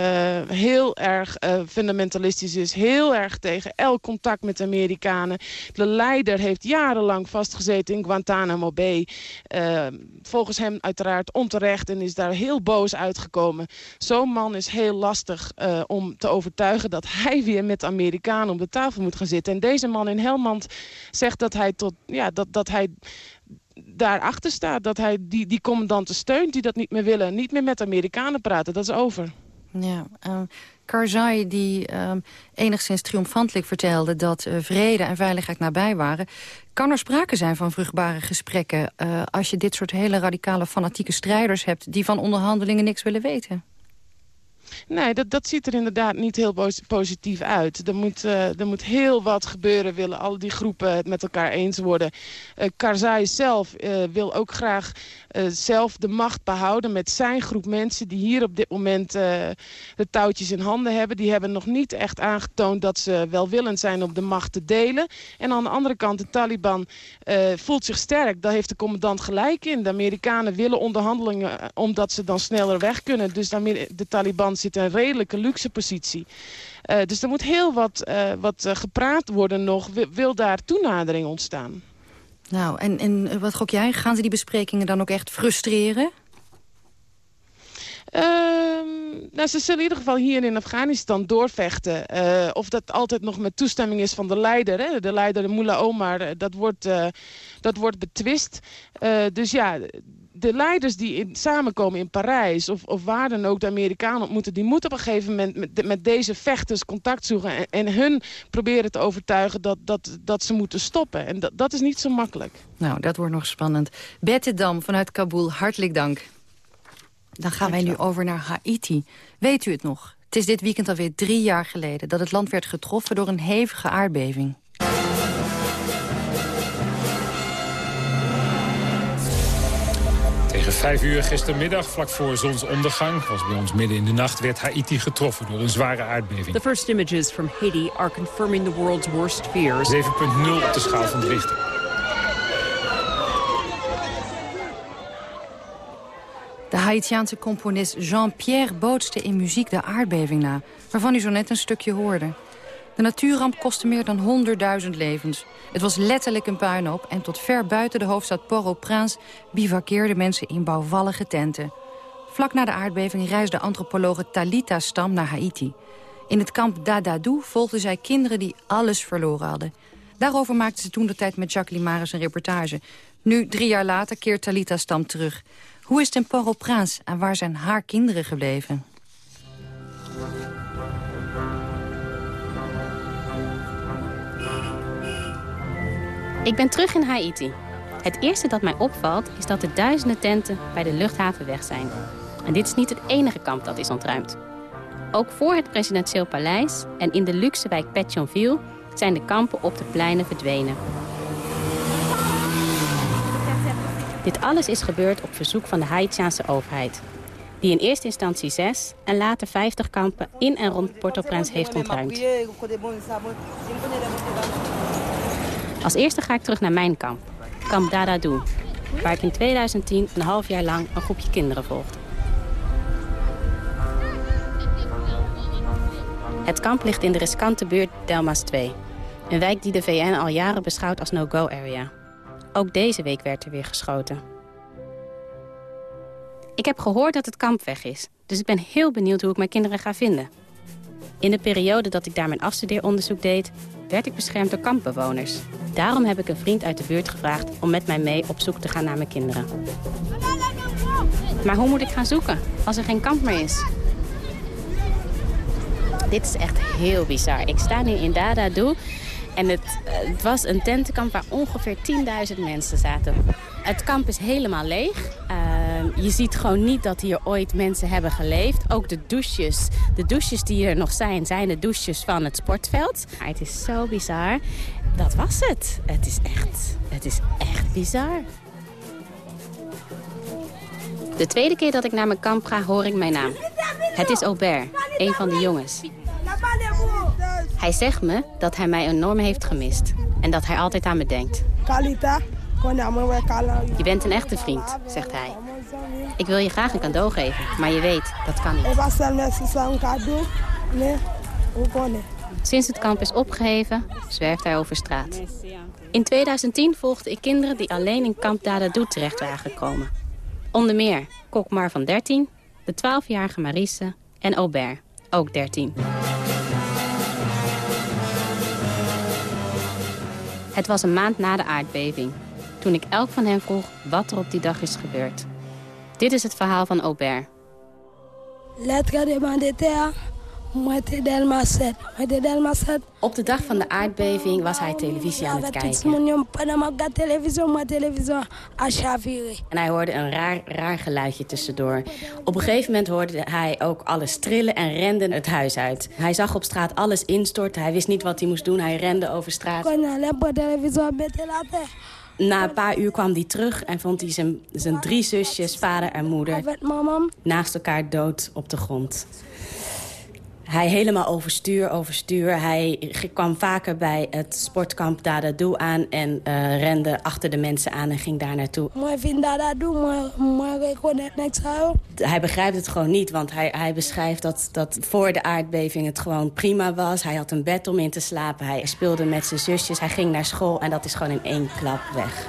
heel erg uh, fundamentalistisch is. Heel erg tegen elk contact met Amerikanen. De leider heeft jarenlang vastgezeten in Guantanamo Bay. volgens hem uiteraard onterecht en is daar heel boos uitgekomen. Zo'n man is heel lastig om te overtuigen dat hij weer met Amerikanen op de tafel moet gaan zitten. En deze man in Helmand zegt dat hij, tot, ja, dat, dat hij daarachter staat. Dat hij die, die commandanten steunt die dat niet meer willen. Niet meer met Amerikanen praten, dat is over. Ja, uh, Karzai die uh, enigszins triomfantelijk vertelde... dat uh, vrede en veiligheid nabij waren. Kan er sprake zijn van vruchtbare gesprekken... Uh, als je dit soort hele radicale fanatieke strijders hebt... die van onderhandelingen niks willen weten? Nee, dat, dat ziet er inderdaad niet heel positief uit. Er moet, uh, er moet heel wat gebeuren, willen al die groepen het met elkaar eens worden. Uh, Karzai zelf uh, wil ook graag zelf de macht behouden met zijn groep mensen... die hier op dit moment de touwtjes in handen hebben. Die hebben nog niet echt aangetoond dat ze welwillend zijn om de macht te delen. En aan de andere kant, de Taliban voelt zich sterk. Daar heeft de commandant gelijk in. De Amerikanen willen onderhandelingen omdat ze dan sneller weg kunnen. Dus de, Taliban zit in een redelijke luxe positie. Dus er moet heel wat, wat gepraat worden nog. Wil, daar toenadering ontstaan? Nou, en, en wat gok jij? Gaan ze die besprekingen dan ook echt frustreren? Ehm, nou, ze zullen in ieder geval hier in Afghanistan doorvechten. of dat altijd nog met toestemming is van de leider. Hè? De leider, de Mullah Omar, dat wordt, dat wordt betwist. dus ja, de leiders die in, samenkomen in Parijs... Of, of waar dan ook de Amerikanen ontmoeten... die moeten op een gegeven moment met, met deze vechters contact zoeken... En, en hun proberen te overtuigen dat, dat, dat ze moeten stoppen. En dat, dat is niet zo makkelijk. Nou, dat wordt nog spannend. Bette Dam vanuit Kabul, hartelijk dank. Dan gaan wij nu over naar Haiti. Weet u het nog? Het is dit weekend alweer drie jaar geleden... dat het land werd getroffen door een hevige aardbeving. Tegen vijf uur gistermiddag, vlak voor zonsondergang... was bij ons midden in de nacht, werd Haiti getroffen door een zware aardbeving. The first images from Haiti are confirming the world's worst fears. 7.0 op de schaal van de Richter. De Haitiaanse componist Jean-Pierre bootste in muziek de aardbeving na... waarvan u zo net een stukje hoorde. De natuurramp kostte meer dan 100.000 levens. Het was letterlijk een puinhoop en tot ver buiten de hoofdstad Port-au-Prince... bivakkeerden mensen in bouwvallige tenten. Vlak na de aardbeving reisde antropologe Talita Stam naar Haiti. In het kamp Dadadou volgden zij kinderen die alles verloren hadden. Daarover maakte ze toen de tijd met Jacques Limaris een reportage. Nu, drie jaar later, keert Talita Stam terug... Hoe is het in Port-au-Prince en waar zijn haar kinderen gebleven? Ik ben terug in Haiti. Het eerste dat mij opvalt is dat de duizenden tenten bij de luchthaven weg zijn. En dit is niet het enige kamp dat is ontruimd. Ook voor het presidentieel paleis en in de luxe wijk Pétionville zijn de kampen op de pleinen verdwenen. Dit alles is gebeurd op verzoek van de Haitiaanse overheid. Die in eerste instantie zes en later vijftig kampen in en rond Port-au-Prince heeft ontruimd. Als eerste ga ik terug naar mijn kamp, kamp Dadadou, waar ik in 2010 een half jaar lang een groepje kinderen volgde. Het kamp ligt in de riskante buurt Delmas 2, een wijk die de VN al jaren beschouwt als no-go area. Ook deze week werd er weer geschoten. Ik heb gehoord dat het kamp weg is, dus ik ben heel benieuwd hoe ik mijn kinderen ga vinden. In de periode dat ik daar mijn afstudeeronderzoek deed, werd ik beschermd door kampbewoners. Daarom heb ik een vriend uit de buurt gevraagd om met mij mee op zoek te gaan naar mijn kinderen. Maar hoe moet ik gaan zoeken als er geen kamp meer is? Dit is echt heel bizar. Ik sta nu in Dadadou en het, het, was een tentenkamp waar ongeveer 10.000 mensen zaten. Het kamp is helemaal leeg. Uh, je ziet gewoon niet dat hier ooit mensen hebben geleefd. Ook de douches, de douches die er nog zijn, zijn de douches van het sportveld. Maar het is zo bizar. Dat was het. Het is echt, het is echt bizar. De tweede keer dat ik naar mijn kamp ga, hoor ik mijn naam. Het is Aubert, een van de jongens. Hij zegt me dat hij mij enorm heeft gemist. En dat hij altijd aan me denkt. Je bent een echte vriend, zegt hij. Ik wil je graag een cadeau geven, maar je weet, dat kan niet. Sinds het kamp is opgeheven, zwerft hij over straat. In 2010 volgde ik kinderen die alleen in kamp Dadadou terecht waren gekomen. Onder meer Kokmar van 13, de 12-jarige Marisse en Aubert, ook 13. Het was een maand na de aardbeving, toen ik elk van hen vroeg wat er op die dag is gebeurd. Dit is het verhaal van Aubert. Op de dag van de aardbeving was hij televisie aan het kijken. En hij hoorde een raar, raar geluidje tussendoor. Op een gegeven moment hoorde hij ook alles trillen en rende het huis uit. Hij zag op straat alles instorten. Hij wist niet wat hij moest doen. Hij rende over straat. Na een paar uur kwam hij terug en vond hij zijn, zijn drie zusjes, vader en moeder... naast elkaar dood op de grond. Hij helemaal overstuur, overstuur. Hij kwam vaker bij het sportkamp Dadadou aan... en uh, rende achter de mensen aan en ging daar naartoe. Hij begrijpt het gewoon niet, want hij, hij beschrijft dat, dat voor de aardbeving het gewoon prima was. Hij had een bed om in te slapen, hij speelde met zijn zusjes, hij ging naar school... en dat is gewoon in één klap weg.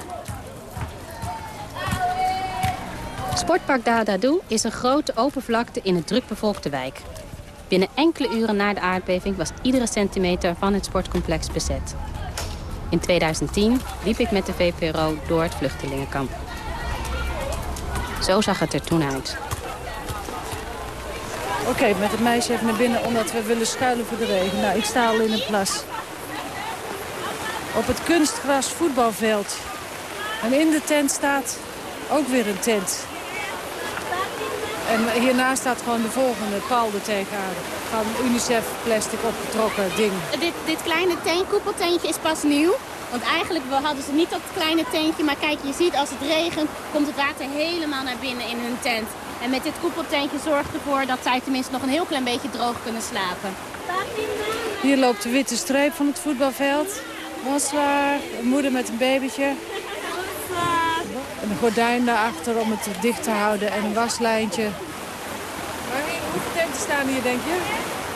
Sportpark Dadadou is een grote open vlakte in een drukbevolkte wijk. Binnen enkele uren na de aardbeving was iedere centimeter van het sportcomplex bezet. In 2010 liep ik met de VPRO door het vluchtelingenkamp. Zo zag het er toen uit. Oké, met het meisje even naar binnen omdat we willen schuilen voor de regen. Nou, ik sta al in een plas. Op het kunstgras voetbalveld. En in de tent staat ook weer een tent. En hiernaast staat gewoon de volgende, Paul de tegenaan. Van UNICEF plastic opgetrokken ding. Dit, dit kleine tentkoepeltentje is pas nieuw. Want eigenlijk we hadden ze niet dat kleine tentje. Maar kijk, je ziet als het regent, komt het water helemaal naar binnen in hun tent. En met dit koepeltentje zorgt ervoor dat zij tenminste nog een heel klein beetje droog kunnen slapen. Hier loopt de witte streep van het voetbalveld. Bonsoir. Een moeder met een babytje. En een gordijn daarachter om het dicht te houden en een waslijntje. hoeveel tenten staan hier, denk je?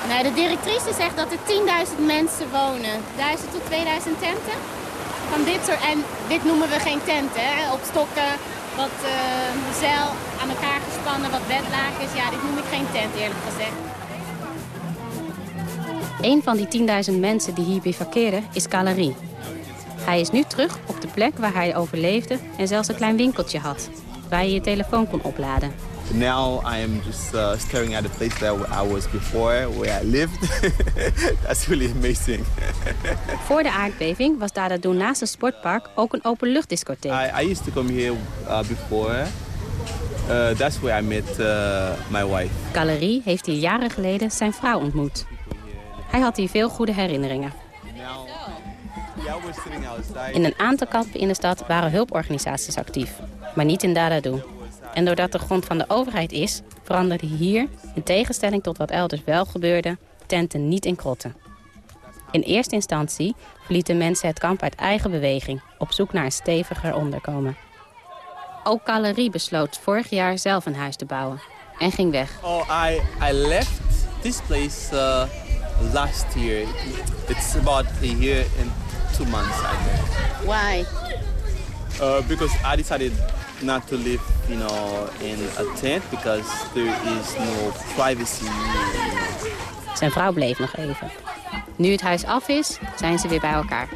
Nou, de directrice zegt dat er 10.000 mensen wonen. 1000 tot 2000 tenten. Van dit soort, en dit noemen we geen tenten, hè? op stokken, wat uh, zeil aan elkaar gespannen, wat bedlakens. Ja, dit noem ik geen tent eerlijk gezegd. Een van die 10.000 mensen die hier bivakeren is Calerie. Hij is nu terug op de plek waar hij overleefde en zelfs een klein winkeltje had. Waar je je telefoon kon opladen. Now I am just uh, staring at the place where I was before, where I lived. That's really amazing. Voor de aardbeving was Dadadoen naast een sportpark ook een openluchtdiscotheek. I, I used to come here uh, before. Uh, that's where I met uh, my wife. Galerie heeft hier jaren geleden zijn vrouw ontmoet. Hij had hier veel goede herinneringen. In een aantal kampen in de stad waren hulporganisaties actief, maar niet in Dadadoe. En doordat de grond van de overheid is, veranderde hier, in tegenstelling tot wat elders wel gebeurde, tenten niet in krotten. In eerste instantie verlieten mensen het kamp uit eigen beweging, op zoek naar een steviger onderkomen. Ook Calerie besloot vorig jaar zelf een huis te bouwen en ging weg. Oh, I, I left this place uh, last year. It's about a year and two months, I think. Why? Uh, because I decided not to live, you know, in a tent because there is no privacy. Zijn vrouw bleef nog even. Nu het huis af is, zijn ze weer bij elkaar.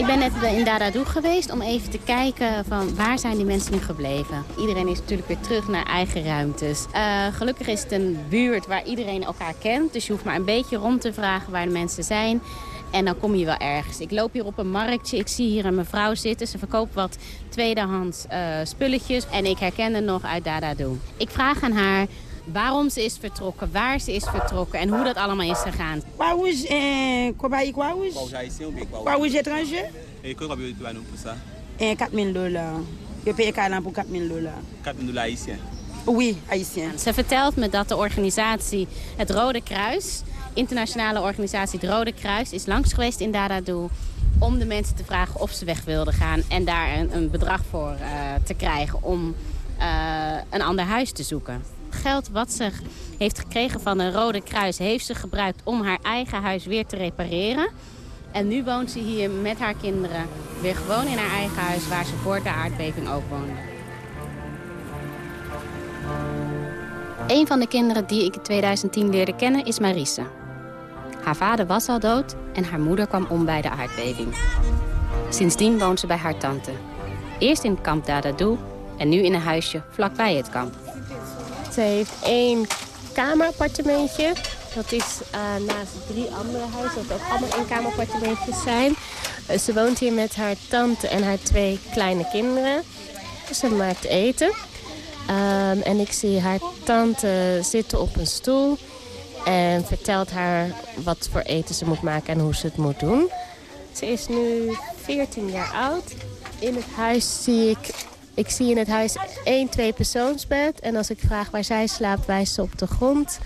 Ik ben net in Dadadoe geweest om even te kijken van waar zijn die mensen nu gebleven. Iedereen is natuurlijk weer terug naar eigen ruimtes. Uh, gelukkig is het een buurt waar iedereen elkaar kent. Dus je hoeft maar een beetje rond te vragen waar de mensen zijn. En dan kom je wel ergens. Ik loop hier op een marktje. Ik zie hier een mevrouw zitten. Ze verkoopt wat tweedehands uh, spulletjes. En ik herken haar nog uit Dadadoe. Ik vraag aan haar waarom ze is vertrokken, waar ze is vertrokken en hoe dat allemaal is gegaan. Waar is eh quoi is quoi Waar is étranger? Et quoi tu vas nous pour ça? Eh 4000 dollars. Je paye quand pour 4000 dollars. 4000 dollars haïtien. Oui, haïtien. Ze vertelt me dat de organisatie het Rode Kruis, internationale organisatie het Rode Kruis, is langs geweest in Dadadoe om de mensen te vragen of ze weg wilden gaan en daar een, een bedrag voor uh, te krijgen om uh, een ander huis te zoeken geld wat ze heeft gekregen van een Rode Kruis... heeft ze gebruikt om haar eigen huis weer te repareren. En nu woont ze hier met haar kinderen weer gewoon in haar eigen huis... waar ze voor de aardbeving ook woonde. Een van de kinderen die ik in 2010 leerde kennen is Marisse. Haar vader was al dood en haar moeder kwam om bij de aardbeving. Sindsdien woont ze bij haar tante. Eerst in kamp Dadadoe en nu in een huisje vlakbij het kamp. Ze heeft één kamerappartementje. Dat is uh, naast drie andere huizen, dat ook allemaal eenkamerappartementjes zijn. Uh, ze woont hier met haar tante en haar twee kleine kinderen. Ze maakt eten. Um, en ik zie haar tante zitten op een stoel en vertelt haar wat voor eten ze moet maken en hoe ze het moet doen. Ze is nu 14 jaar oud. In het huis zie ik ik zie in het huis één twee persoonsbed. En als ik vraag waar zij slaapt, wijst ze op de grond.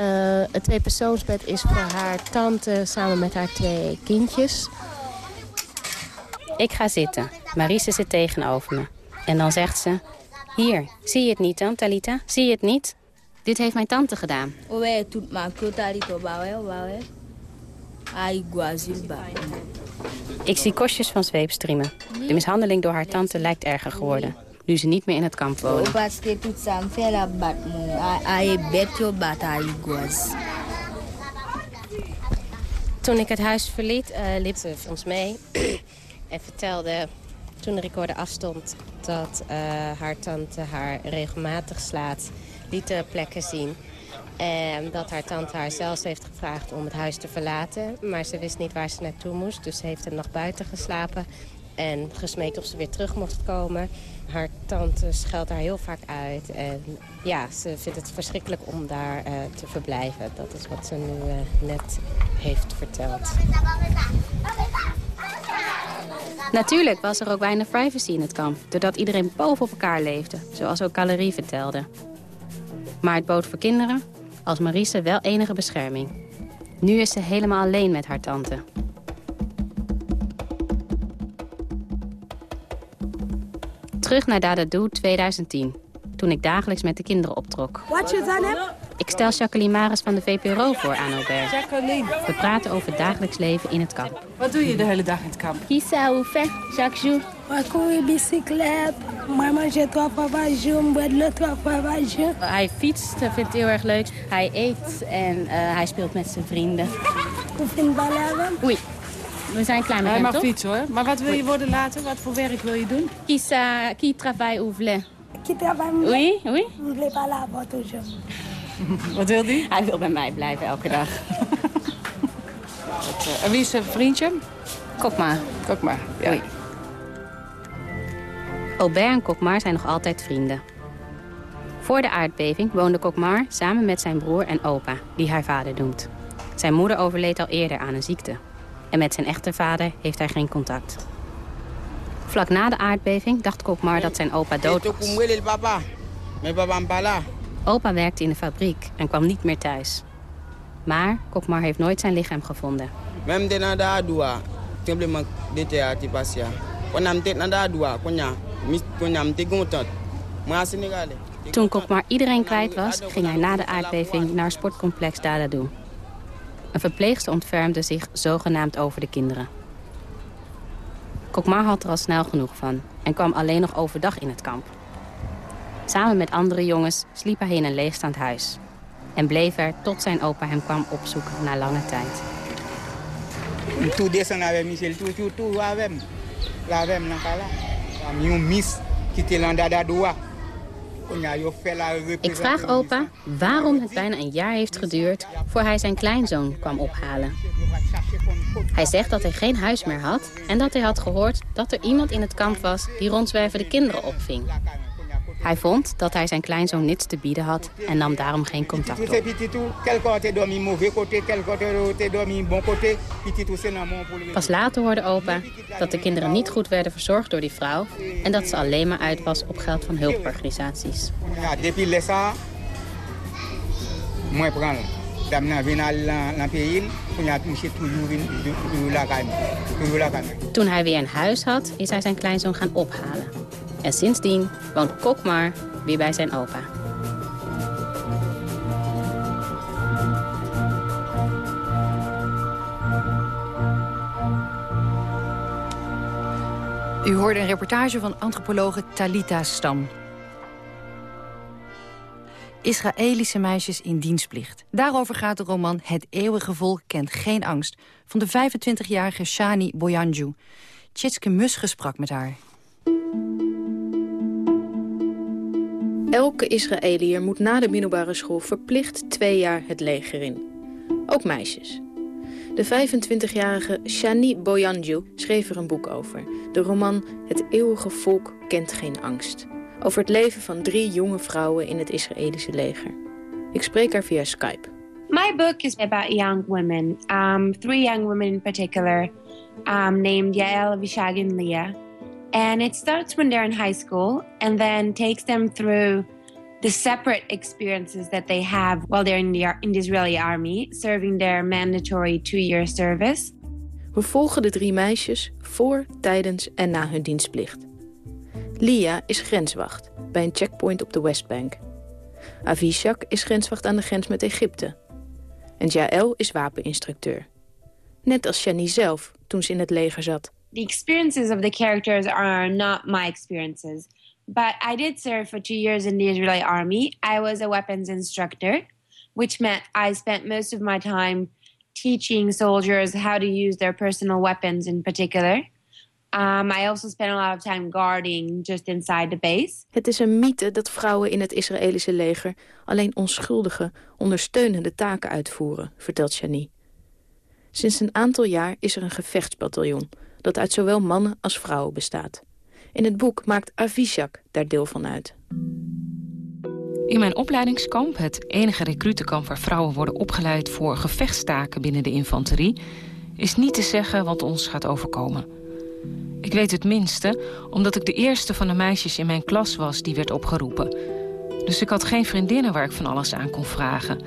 Uh, het twee persoonsbed is voor haar tante samen met haar twee kindjes. Ik ga zitten. Marise zit tegenover me. En dan zegt ze... Hier, zie je het niet dan, Talita? Zie je het niet? Dit heeft mijn tante gedaan. Ik zie kostjes van zweep streamen. De mishandeling door haar tante lijkt erger geworden. Nu ze niet meer in het kamp wonen. Toen ik het huis verliet, uh, liep ze ons mee. en vertelde toen de recorder afstond dat uh, haar tante haar regelmatig slaat, liet de plekken zien. En dat haar tante haar zelfs heeft gevraagd om het huis te verlaten. Maar ze wist niet waar ze naartoe moest, dus ze heeft hem nog buiten geslapen. En gesmeekt of ze weer terug mocht komen. Haar tante scheldt haar heel vaak uit. En ja, ze vindt het verschrikkelijk om daar uh, te verblijven. Dat is wat ze nu uh, net heeft verteld. Natuurlijk was er ook weinig privacy in het kamp, doordat iedereen bovenop elkaar leefde, zoals ook Galerie vertelde. Maar het bood voor kinderen als Marise wel enige bescherming. Nu is ze helemaal alleen met haar tante. Terug naar Dadadoo 2010, toen ik dagelijks met de kinderen optrok. Wat je dan hebt? Ik stel Jacqueline Maris van de VPRO voor aan Aubert. Jacqueline. We praten over het dagelijks leven in het kamp. Wat doe je de hele dag in het kamp? Kisa oefen, chaque jour. Ik cours bicyclette. Mama, je trois fois par jour. Moi, trois fois par jour. Hij fietst, dat vindt hij heel erg leuk. Hij eet en uh, hij speelt met zijn vrienden. Hoe vindt? Oei. We zijn klaar met Hij mag fietsen hoor. Maar wat wil je worden later? Wat voor werk wil je doen? Kisa, qui travaille ou vle? Qui travaille? Oui, oui. Je voulais pas toujours. Wat wil hij? Hij wil bij mij blijven elke dag. En wie is zijn vriendje? Kokma. Kokma, ja. Oei. Aubert en Kokmar zijn nog altijd vrienden. Voor de aardbeving woonde Kokmar samen met zijn broer en opa, die hij vader noemt. Zijn moeder overleed al eerder aan een ziekte. En met zijn echte vader heeft hij geen contact. Vlak na de aardbeving dacht Kokmar dat zijn opa dood was. Opa werkte in de fabriek en kwam niet meer thuis. Maar Kokmar heeft nooit zijn lichaam gevonden. Mem de na da dua, temble mak de te ati pasia. Konam te na da dua, konya, mis konam te guntat. Maar Senegale. Toen Kokmar iedereen kwijt was, ging hij na de aardbeving naar sportcomplex Dadadoo. Een verpleegster ontfermde zich zogenaamd over de kinderen. Kokmar had er al snel genoeg van en kwam alleen nog overdag in het kamp. Samen met andere jongens sliep hij in een leegstaand huis. En bleef er tot zijn opa hem kwam opzoeken na lange tijd. Michel, kala. Ik vraag opa waarom het bijna een jaar heeft geduurd voor hij zijn kleinzoon kwam ophalen. Hij zegt dat hij geen huis meer had en dat hij had gehoord dat er iemand in het kamp was die rondzwervende kinderen opving. Hij vond dat hij zijn kleinzoon niets te bieden had en nam daarom geen contact op. Pas later hoorde opa dat de kinderen niet goed werden verzorgd door die vrouw... en dat ze alleen maar uit was op geld van hulporganisaties. Toen hij weer een huis had, is hij zijn kleinzoon gaan ophalen. En sindsdien woont Kokmar weer bij zijn opa. U hoorde een reportage van antropologe Talita Stam. Israëlische meisjes in dienstplicht. Daarover gaat de roman Het eeuwige volk kent geen angst... van de 25-jarige Shani Boyanju. Tjitske Mus sprak met haar. Elke Israëliër moet na de middelbare school verplicht twee jaar het leger in. Ook meisjes. De 25-jarige Shani Boyanju schreef er een boek over. De roman Het eeuwige volk kent geen angst. Over het leven van drie jonge vrouwen in het Israëlische leger. Ik spreek haar via Skype. My book is about young women, um, three young women in particular, um, named Yael, Vishag, and Leah. And it starts when they're in high school and then takes them through the separate experiences that they have while they're in the, in the Israeli army, serving their mandatory two-year service. We volgen de drie meisjes voor, tijdens en na hun dienstplicht. Lia is grenswacht bij een checkpoint op de Westbank. Avishak is grenswacht aan de grens met Egypte. En Jaël is wapeninstructeur. Net als Shani zelf toen ze in het leger zat. The experiences of the characters are not my experiences, but I did serve for two years in the Israeli army. I was a weapons instructor, which meant I spent most of my time teaching soldiers how to use their personal weapons in particular. Um, I also spent a lot of time guarding just inside the base. Het is een mythe dat vrouwen in het Israëlische leger alleen onschuldige, ondersteunende taken uitvoeren, vertelt Shani. Sinds een aantal jaar is er een gevechtsbataljon dat uit zowel mannen als vrouwen bestaat. In het boek maakt Avishak daar deel van uit. In mijn opleidingskamp, het enige recrutenkamp waar vrouwen worden opgeleid voor gevechtstaken binnen de infanterie, is niet te zeggen wat ons gaat overkomen. Ik weet het minste, omdat ik de eerste van de meisjes in mijn klas was die werd opgeroepen. Dus ik had geen vriendinnen waar ik van alles aan kon vragen.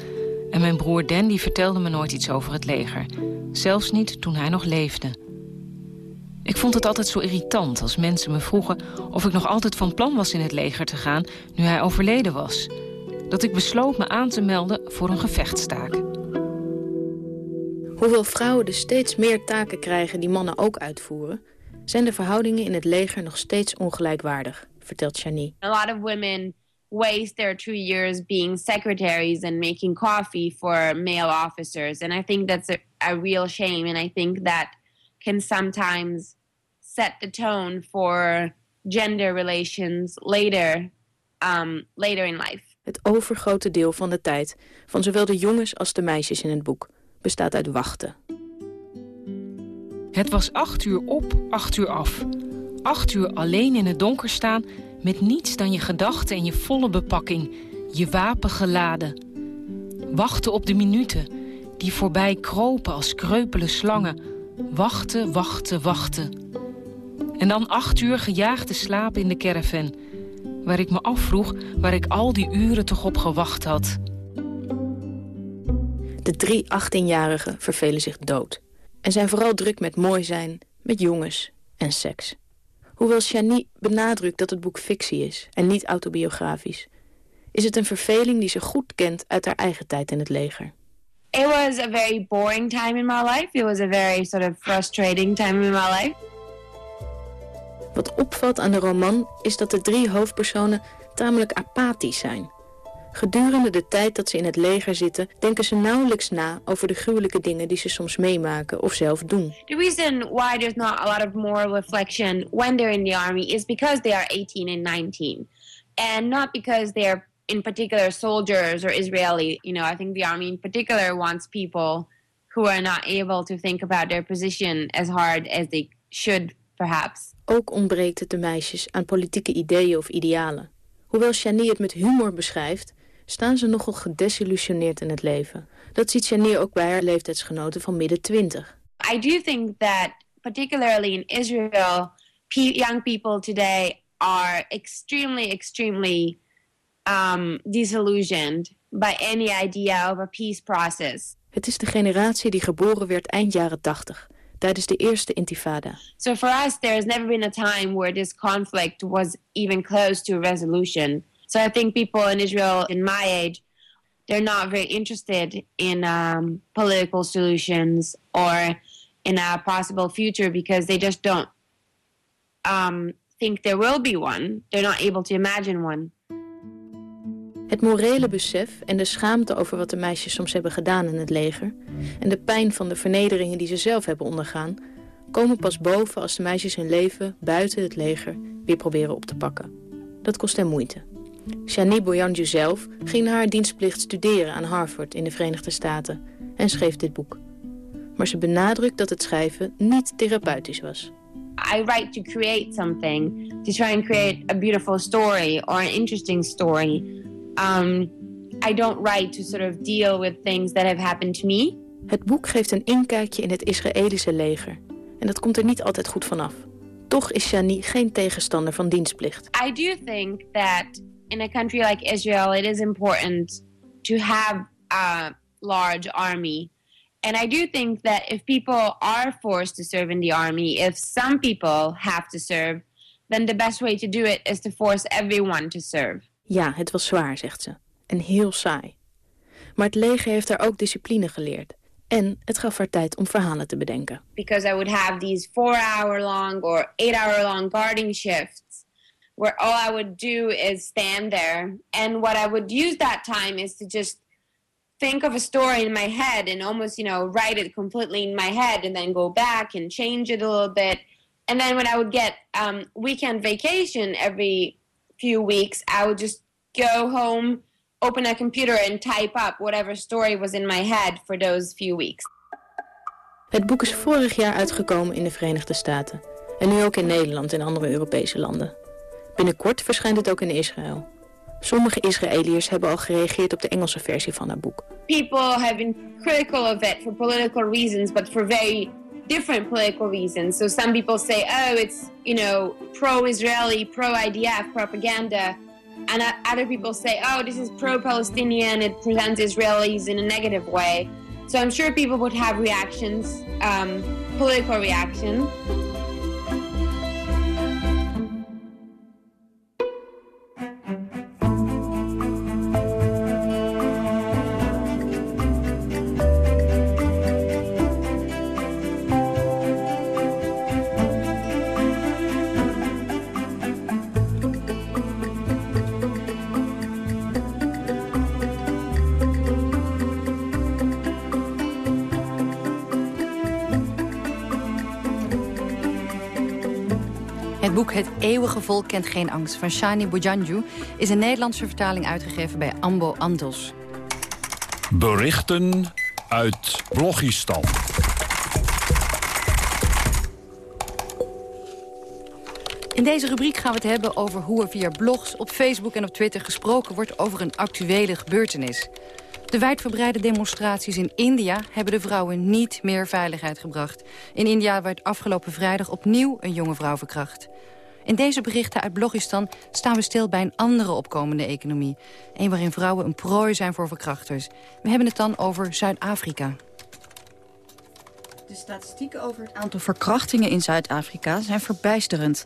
En mijn broer Dan die vertelde me nooit iets over het leger. Zelfs niet toen hij nog leefde. Ik vond het altijd zo irritant als mensen me vroegen... of ik nog altijd van plan was in het leger te gaan nu hij overleden was. Dat ik besloot me aan te melden voor een gevechtstaak. Hoewel vrouwen dus steeds meer taken krijgen die mannen ook uitvoeren... zijn de verhoudingen in het leger nog steeds ongelijkwaardig, vertelt Shani. A lot of women waste their two years being secretaries and making coffee for male officers. And I think that's a, a real shame. And I think that can sometimes set the tone for gender relations later, um, later in life. Het overgrote deel van de tijd, van zowel de jongens als de meisjes in het boek, bestaat uit wachten. Het was acht uur op, acht uur af. Acht uur alleen in het donker staan met niets dan je gedachten en je volle bepakking, je wapen geladen. Wachten op de minuten, die voorbij kropen als kreupele slangen. Wachten, wachten, wachten. En dan acht uur gejaagde slapen in de caravan... waar ik me afvroeg waar ik al die uren toch op gewacht had. De drie 18-jarigen vervelen zich dood. En zijn vooral druk met mooi zijn, met jongens en seks. Hoewel Shani benadrukt dat het boek fictie is en niet autobiografisch... is het een verveling die ze goed kent uit haar eigen tijd in het leger. It was a very boring time in my life. It was a very sort of frustrating time in my life. Wat opvalt aan de roman is dat de drie hoofdpersonen tamelijk apathisch zijn. Gedurende de tijd dat ze in het leger zitten, denken ze nauwelijks na over de gruwelijke dingen die ze soms meemaken of zelf doen. The reason why there's not a lot of moral reflection when they're in the army is because they are 18 and 19. And not because they're in particular soldiers or Israeli. You know, I think the army in particular wants people who are not able to think about their position as hard as they should, perhaps. Ook ontbreekt het de meisjes aan politieke ideeën of idealen. Hoewel Shani het met humor beschrijft, staan ze nogal gedesillusioneerd in het leven. Dat ziet Shani ook bij haar leeftijdsgenoten van midden twintig. I do think that, particularly in Israel, young people today are extremely, extremely um, disillusioned by any idea of a peace process. Het is de generatie die geboren werd eind jaren tachtig, tijdens de eerste intifada. So for us, there has never been a time where this conflict was even close to a resolution. So I think people in Israel in my age, they're not very interested in um, political solutions or in a possible future because they just don't um, think there will be one. They're not able to imagine one. Het morele besef en de schaamte over wat de meisjes soms hebben gedaan in het leger... en de pijn van de vernederingen die ze zelf hebben ondergaan... komen pas boven als de meisjes hun leven buiten het leger weer proberen op te pakken. Dat kost hen moeite. Shani Boyanju zelf ging na haar dienstplicht studeren aan Harvard in de Verenigde Staten... en schreef dit boek. Maar ze benadrukt dat het schrijven niet therapeutisch was. I write to create something, to try and create a beautiful story or an interesting story. Um, I don't write to sort of deal with things that have happened to me. Het boek geeft een inkijkje in het Israëlische leger. En dat komt er niet altijd goed vanaf. Toch is Shani geen tegenstander van dienstplicht. I do think that in a country like Israel, it is important to have a large army. And I do think that if people are forced to serve in the army, if some people have to serve, then the best way to do it is to force everyone to serve. Ja, het was zwaar, zegt ze. En heel saai. Maar het leger heeft haar ook discipline geleerd. En het gaf haar tijd om verhalen te bedenken. Because I would have these four hour long or eight hour long guarding shifts where all I would do is stand there. And what I would use that time is to just think of a story in my head and almost, you know, write it completely in my head and then go back and change it a little bit And then when I would get um, weekend vacation every few weeks, I would just go home, open a computer, and type up whatever story was in my head for those few weeks. Het boek is vorig jaar uitgekomen in de Verenigde Staten. En nu ook in Nederland en andere Europese landen. Binnenkort verschijnt het ook in Israël. Sommige Israëliërs hebben al gereageerd op de Engelse versie van haar boek. People have been critical of it for political reasons, but for very different political reasons. So some people say, oh, it's, you know, pro-Israeli, pro-IDF propaganda. And other people say, oh, this is pro-Palestinian, it presents Israelis in a negative way. So I'm sure people would have reactions, um, political reaction. Het eeuwige volk kent geen angst van Shani Bojanju... is een Nederlandse vertaling uitgegeven bij Ambo Andos. Berichten uit Blogistan. In deze rubriek gaan we het hebben over hoe er via blogs op Facebook en op Twitter gesproken wordt over een actuele gebeurtenis. De wijdverbreide demonstraties in India hebben de vrouwen niet meer veiligheid gebracht. In India werd afgelopen vrijdag opnieuw een jonge vrouw verkracht. In deze berichten uit Blogistan staan we stil bij een andere opkomende economie. Een waarin vrouwen een prooi zijn voor verkrachters. We hebben het dan over Zuid-Afrika. De statistieken over het aantal verkrachtingen in Zuid-Afrika zijn verbijsterend.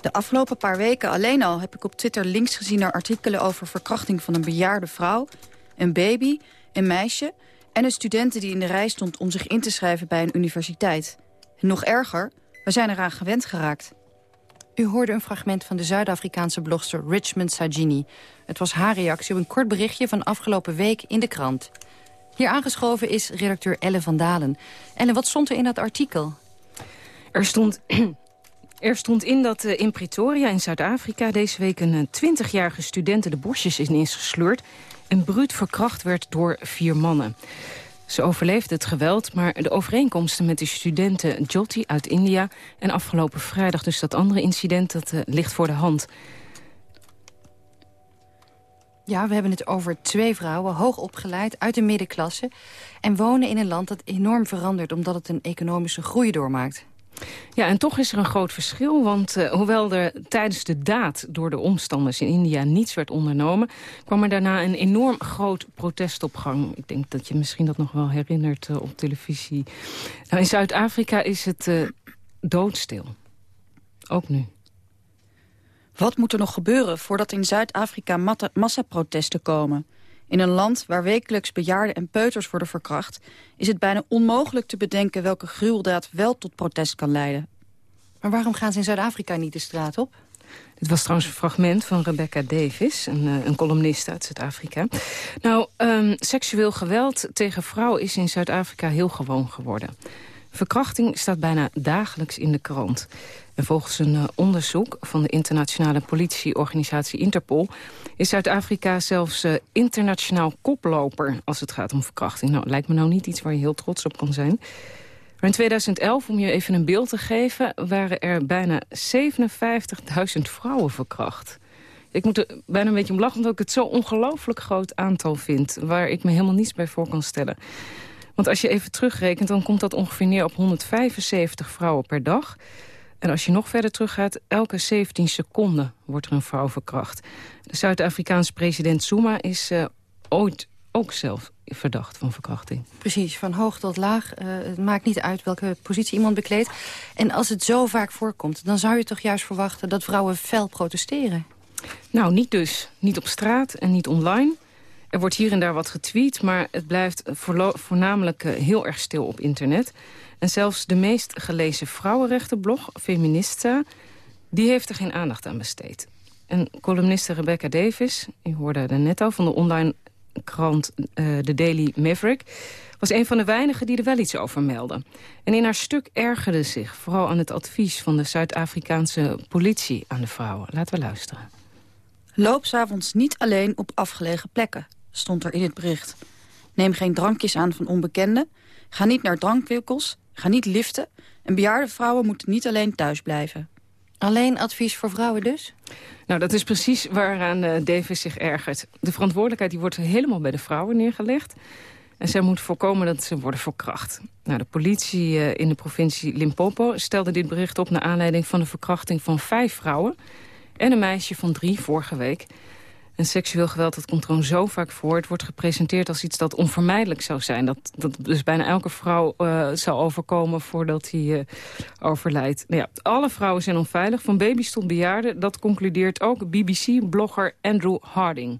De afgelopen paar weken alleen al heb ik op Twitter links gezien naar artikelen over verkrachting van een bejaarde vrouw, een baby, een meisje en een studenten die in de rij stond om zich in te schrijven bij een universiteit. En nog erger, we zijn eraan gewend geraakt. U hoorde een fragment van de Zuid-Afrikaanse blogster Richmond Sagini. Het was haar reactie op een kort berichtje van afgelopen week in de krant. Hier aangeschoven is redacteur Elle van Dalen. Elle, wat stond er in dat artikel? Er stond, er stond in dat uh, in Pretoria in Zuid-Afrika... deze week een 20-jarige student de bosjes in is gesleurd... en bruut verkracht werd door vier mannen. Ze overleefde het geweld, maar de overeenkomsten met de studenten Jyoti uit India... en afgelopen vrijdag dus dat andere incident, dat uh, ligt voor de hand. Ja, we hebben het over twee vrouwen, hoog opgeleid, uit de middenklasse... en wonen in een land dat enorm verandert omdat het een economische groei doormaakt. Ja, en toch is er een groot verschil, want uh, hoewel er tijdens de daad door de omstanders in India niets werd ondernomen, kwam er daarna een enorm groot protest op gang. Ik denk dat je misschien dat nog wel herinnert uh, op televisie. Nou, in Zuid-Afrika is het uh, doodstil. Ook nu. Wat moet er nog gebeuren voordat in Zuid-Afrika massaprotesten komen? In een land waar wekelijks bejaarden en peuters worden verkracht... is het bijna onmogelijk te bedenken welke gruweldaad wel tot protest kan leiden. Maar waarom gaan ze in Zuid-Afrika niet de straat op? Dit was trouwens een fragment van Rebecca Davis, een, een columnist uit Zuid-Afrika. Nou, um, seksueel geweld tegen vrouwen is in Zuid-Afrika heel gewoon geworden. Verkrachting staat bijna dagelijks in de krant. En volgens een uh, onderzoek van de internationale politieorganisatie Interpol... is Zuid-Afrika zelfs uh, internationaal koploper als het gaat om verkrachting. Nou, lijkt me nou niet iets waar je heel trots op kan zijn. Maar in 2011, om je even een beeld te geven... waren er bijna 57.000 vrouwen verkracht. Ik moet er bijna een beetje om lachen, omdat ik het zo ongelooflijk groot aantal vind... waar ik me helemaal niets bij voor kan stellen. Want als je even terugrekent, dan komt dat ongeveer neer op 175 vrouwen per dag. En als je nog verder teruggaat, elke 17 seconden wordt er een vrouw verkracht. De Zuid-Afrikaanse president Zuma is uh, ooit ook zelf verdacht van verkrachting. Precies, van hoog tot laag. Uh, het maakt niet uit welke positie iemand bekleedt. En als het zo vaak voorkomt, dan zou je toch juist verwachten... dat vrouwen fel protesteren? Nou, niet dus. Niet op straat en niet online. Er wordt hier en daar wat getweet, maar het blijft voornamelijk heel erg stil op internet. En zelfs de meest gelezen vrouwenrechtenblog, Feminista... die heeft er geen aandacht aan besteed. En columniste Rebecca Davis, u hoorde er net al... van de online krant uh, de Daily Maverick... was een van de weinigen die er wel iets over meldde. En in haar stuk ergerde zich vooral aan het advies van de Zuid-Afrikaanse politie aan de vrouwen. Laten we luisteren. Loop s'avonds niet alleen op afgelegen plekken, stond er in het bericht. Neem geen drankjes aan van onbekenden. Ga niet naar drankwinkels. Ga niet liften. En bejaarde vrouwen moeten niet alleen thuis blijven. Alleen advies voor vrouwen dus? Nou, dat is precies waaraan uh, Davis zich ergert. De verantwoordelijkheid die wordt helemaal bij de vrouwen neergelegd. En zij moet voorkomen dat ze worden verkracht. Nou, de politie uh, in de provincie Limpopo stelde dit bericht op... naar aanleiding van de verkrachting van vijf vrouwen... en een meisje van drie vorige week. En seksueel geweld, dat komt gewoon zo vaak voor. Het wordt gepresenteerd als iets dat onvermijdelijk zou zijn. Dat, dat dus bijna elke vrouw uh, zou overkomen voordat hij uh, overlijdt. Nou ja, alle vrouwen zijn onveilig, van baby's tot bejaarden. Dat concludeert ook BBC-blogger Andrew Harding.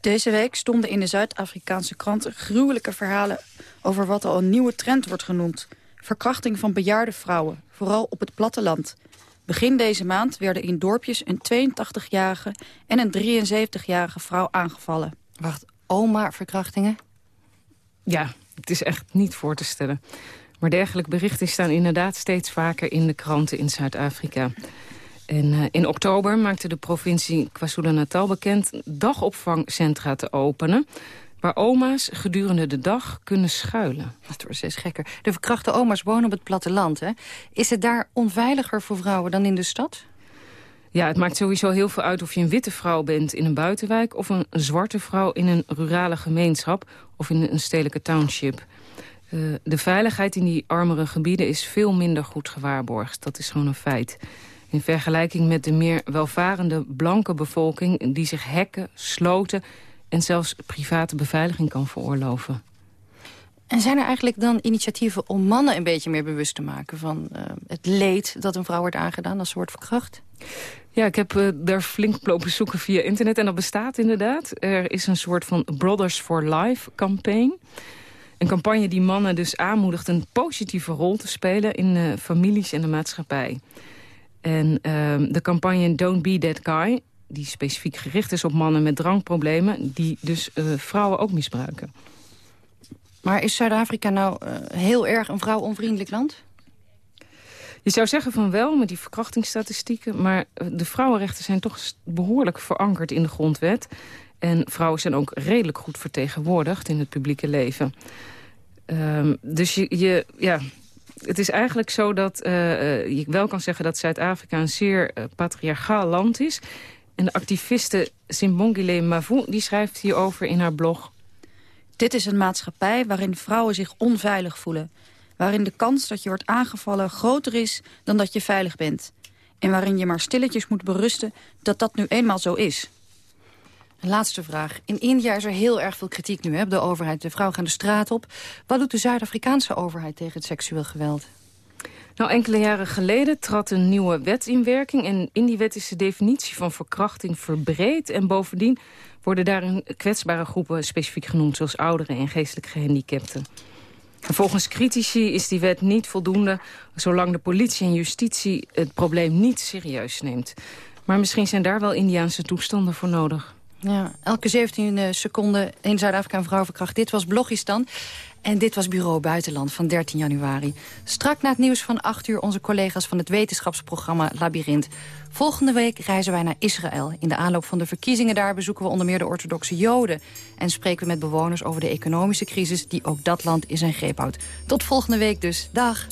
Deze week stonden in de Zuid-Afrikaanse kranten gruwelijke verhalen... over wat al een nieuwe trend wordt genoemd. Verkrachting van bejaarde vrouwen, vooral op het platteland... Begin deze maand werden in dorpjes een 82-jarige en een 73-jarige vrouw aangevallen. Wacht, oma-verkrachtingen? Ja, het is echt niet voor te stellen. Maar dergelijke berichten staan inderdaad steeds vaker in de kranten in Zuid-Afrika. En uh, in oktober maakte de provincie KwaZulu-Natal bekend dagopvangcentra te openen waar oma's gedurende de dag kunnen schuilen. Dat wordt steeds gekker. De verkrachte oma's wonen op het platteland. Hè? Is het daar onveiliger voor vrouwen dan in de stad? Ja, het maakt sowieso heel veel uit of je een witte vrouw bent in een buitenwijk... of een zwarte vrouw in een rurale gemeenschap of in een stedelijke township. Uh, de veiligheid in die armere gebieden is veel minder goed gewaarborgd. Dat is gewoon een feit. In vergelijking met de meer welvarende blanke bevolking... die zich hekken, sloten en zelfs private beveiliging kan veroorloven. En zijn er eigenlijk dan initiatieven om mannen een beetje meer bewust te maken... van uh, het leed dat een vrouw wordt aangedaan als ze wordt verkracht? Ja, ik heb uh, daar flink lopen zoeken via internet en dat bestaat inderdaad. Er is een soort van Brothers for Life campaign. Een campagne die mannen dus aanmoedigt een positieve rol te spelen... in uh, families en de maatschappij. En de campagne Don't Be That Guy die specifiek gericht is op mannen met drankproblemen... die dus uh, vrouwen ook misbruiken. Maar is Zuid-Afrika nou uh, heel erg een vrouwonvriendelijk land? Je zou zeggen van wel, met die verkrachtingsstatistieken... maar eh, de vrouwenrechten zijn toch behoorlijk verankerd in de grondwet. En vrouwen zijn ook redelijk goed vertegenwoordigd in het publieke leven. Um, dus je, je, ja, het is eigenlijk zo dat uh, je wel kan zeggen dat Zuid-Afrika een zeer uh, patriarchaal land is. En de activiste Simbongile Mavu die schrijft hierover in haar blog... Dit is een maatschappij waarin vrouwen zich onveilig voelen. Waarin de kans dat je wordt aangevallen groter is dan dat je veilig bent. En waarin je maar stilletjes moet berusten dat dat nu eenmaal zo is. Een laatste vraag. In India is er heel erg veel kritiek nu hè, op de overheid. De vrouwen gaan de straat op. Wat doet de Zuid-Afrikaanse overheid tegen het seksueel geweld? Nou, enkele jaren geleden trad een nieuwe wet in werking... en in die wet is de definitie van verkrachting verbreed... en bovendien worden daarin kwetsbare groepen specifiek genoemd... zoals ouderen en geestelijk gehandicapten. En volgens critici is die wet niet voldoende... zolang de politie en justitie het probleem niet serieus neemt. Maar misschien zijn daar wel Indiaanse toestanden voor nodig. Ja, elke 17 seconden in Zuid-Afrika een vrouw verkracht. Dit was Blogistan. En dit was Bureau Buitenland van 13 januari. Strak na het nieuws van 8 uur onze collega's van het wetenschapsprogramma Labyrinth. Volgende week reizen wij naar Israël. In de aanloop van de verkiezingen daar bezoeken we onder meer de orthodoxe joden. En spreken we met bewoners over de economische crisis die ook dat land in zijn greep houdt. Tot volgende week dus. Dag.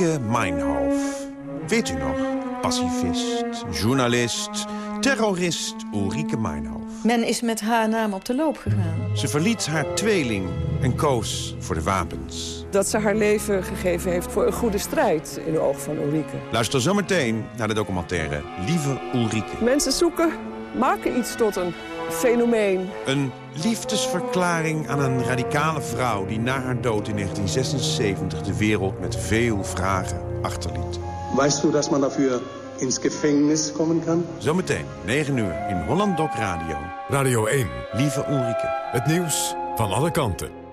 Ulrike Meinhof. Weet u nog? Pacifist, journalist, terrorist Ulrike Meinhof. Men is met haar naam op de loop gegaan. Ze verliet haar tweeling en koos voor de wapens. Dat ze haar leven gegeven heeft voor een goede strijd in de oog van Ulrike. Luister zometeen naar de documentaire Lieve Ulrike. Mensen zoeken, maken iets tot een fenomeen. Een liefdesverklaring aan een radicale vrouw... die na haar dood in 1976 de wereld met veel vragen achterliet. Weißt du, dass man dafür ins Gefängnis kommen kan? Zometeen, 9 uur, in Holland Doc Radio. Radio 1. Lieve Ulrike. Het nieuws van alle kanten.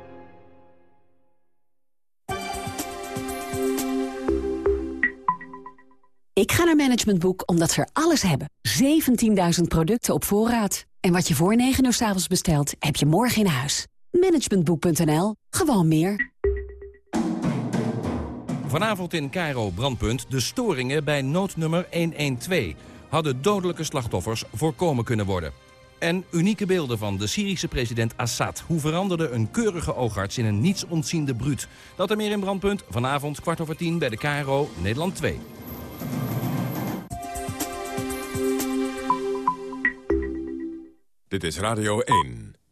Ik ga naar Management Boek omdat ze er alles hebben. 17.000 producten op voorraad. En wat je voor 9 uur s avonds bestelt, heb je morgen in huis. Managementboek.nl. Gewoon meer. Vanavond in Cairo Brandpunt de storingen bij noodnummer 112. Hadden dodelijke slachtoffers voorkomen kunnen worden. En unieke beelden van de Syrische president Assad. Hoe veranderde een keurige oogarts in een niets ontziende bruut. Dat er meer in Brandpunt. Vanavond kwart over tien bij de Cairo Nederland 2. Dit is Radio 1.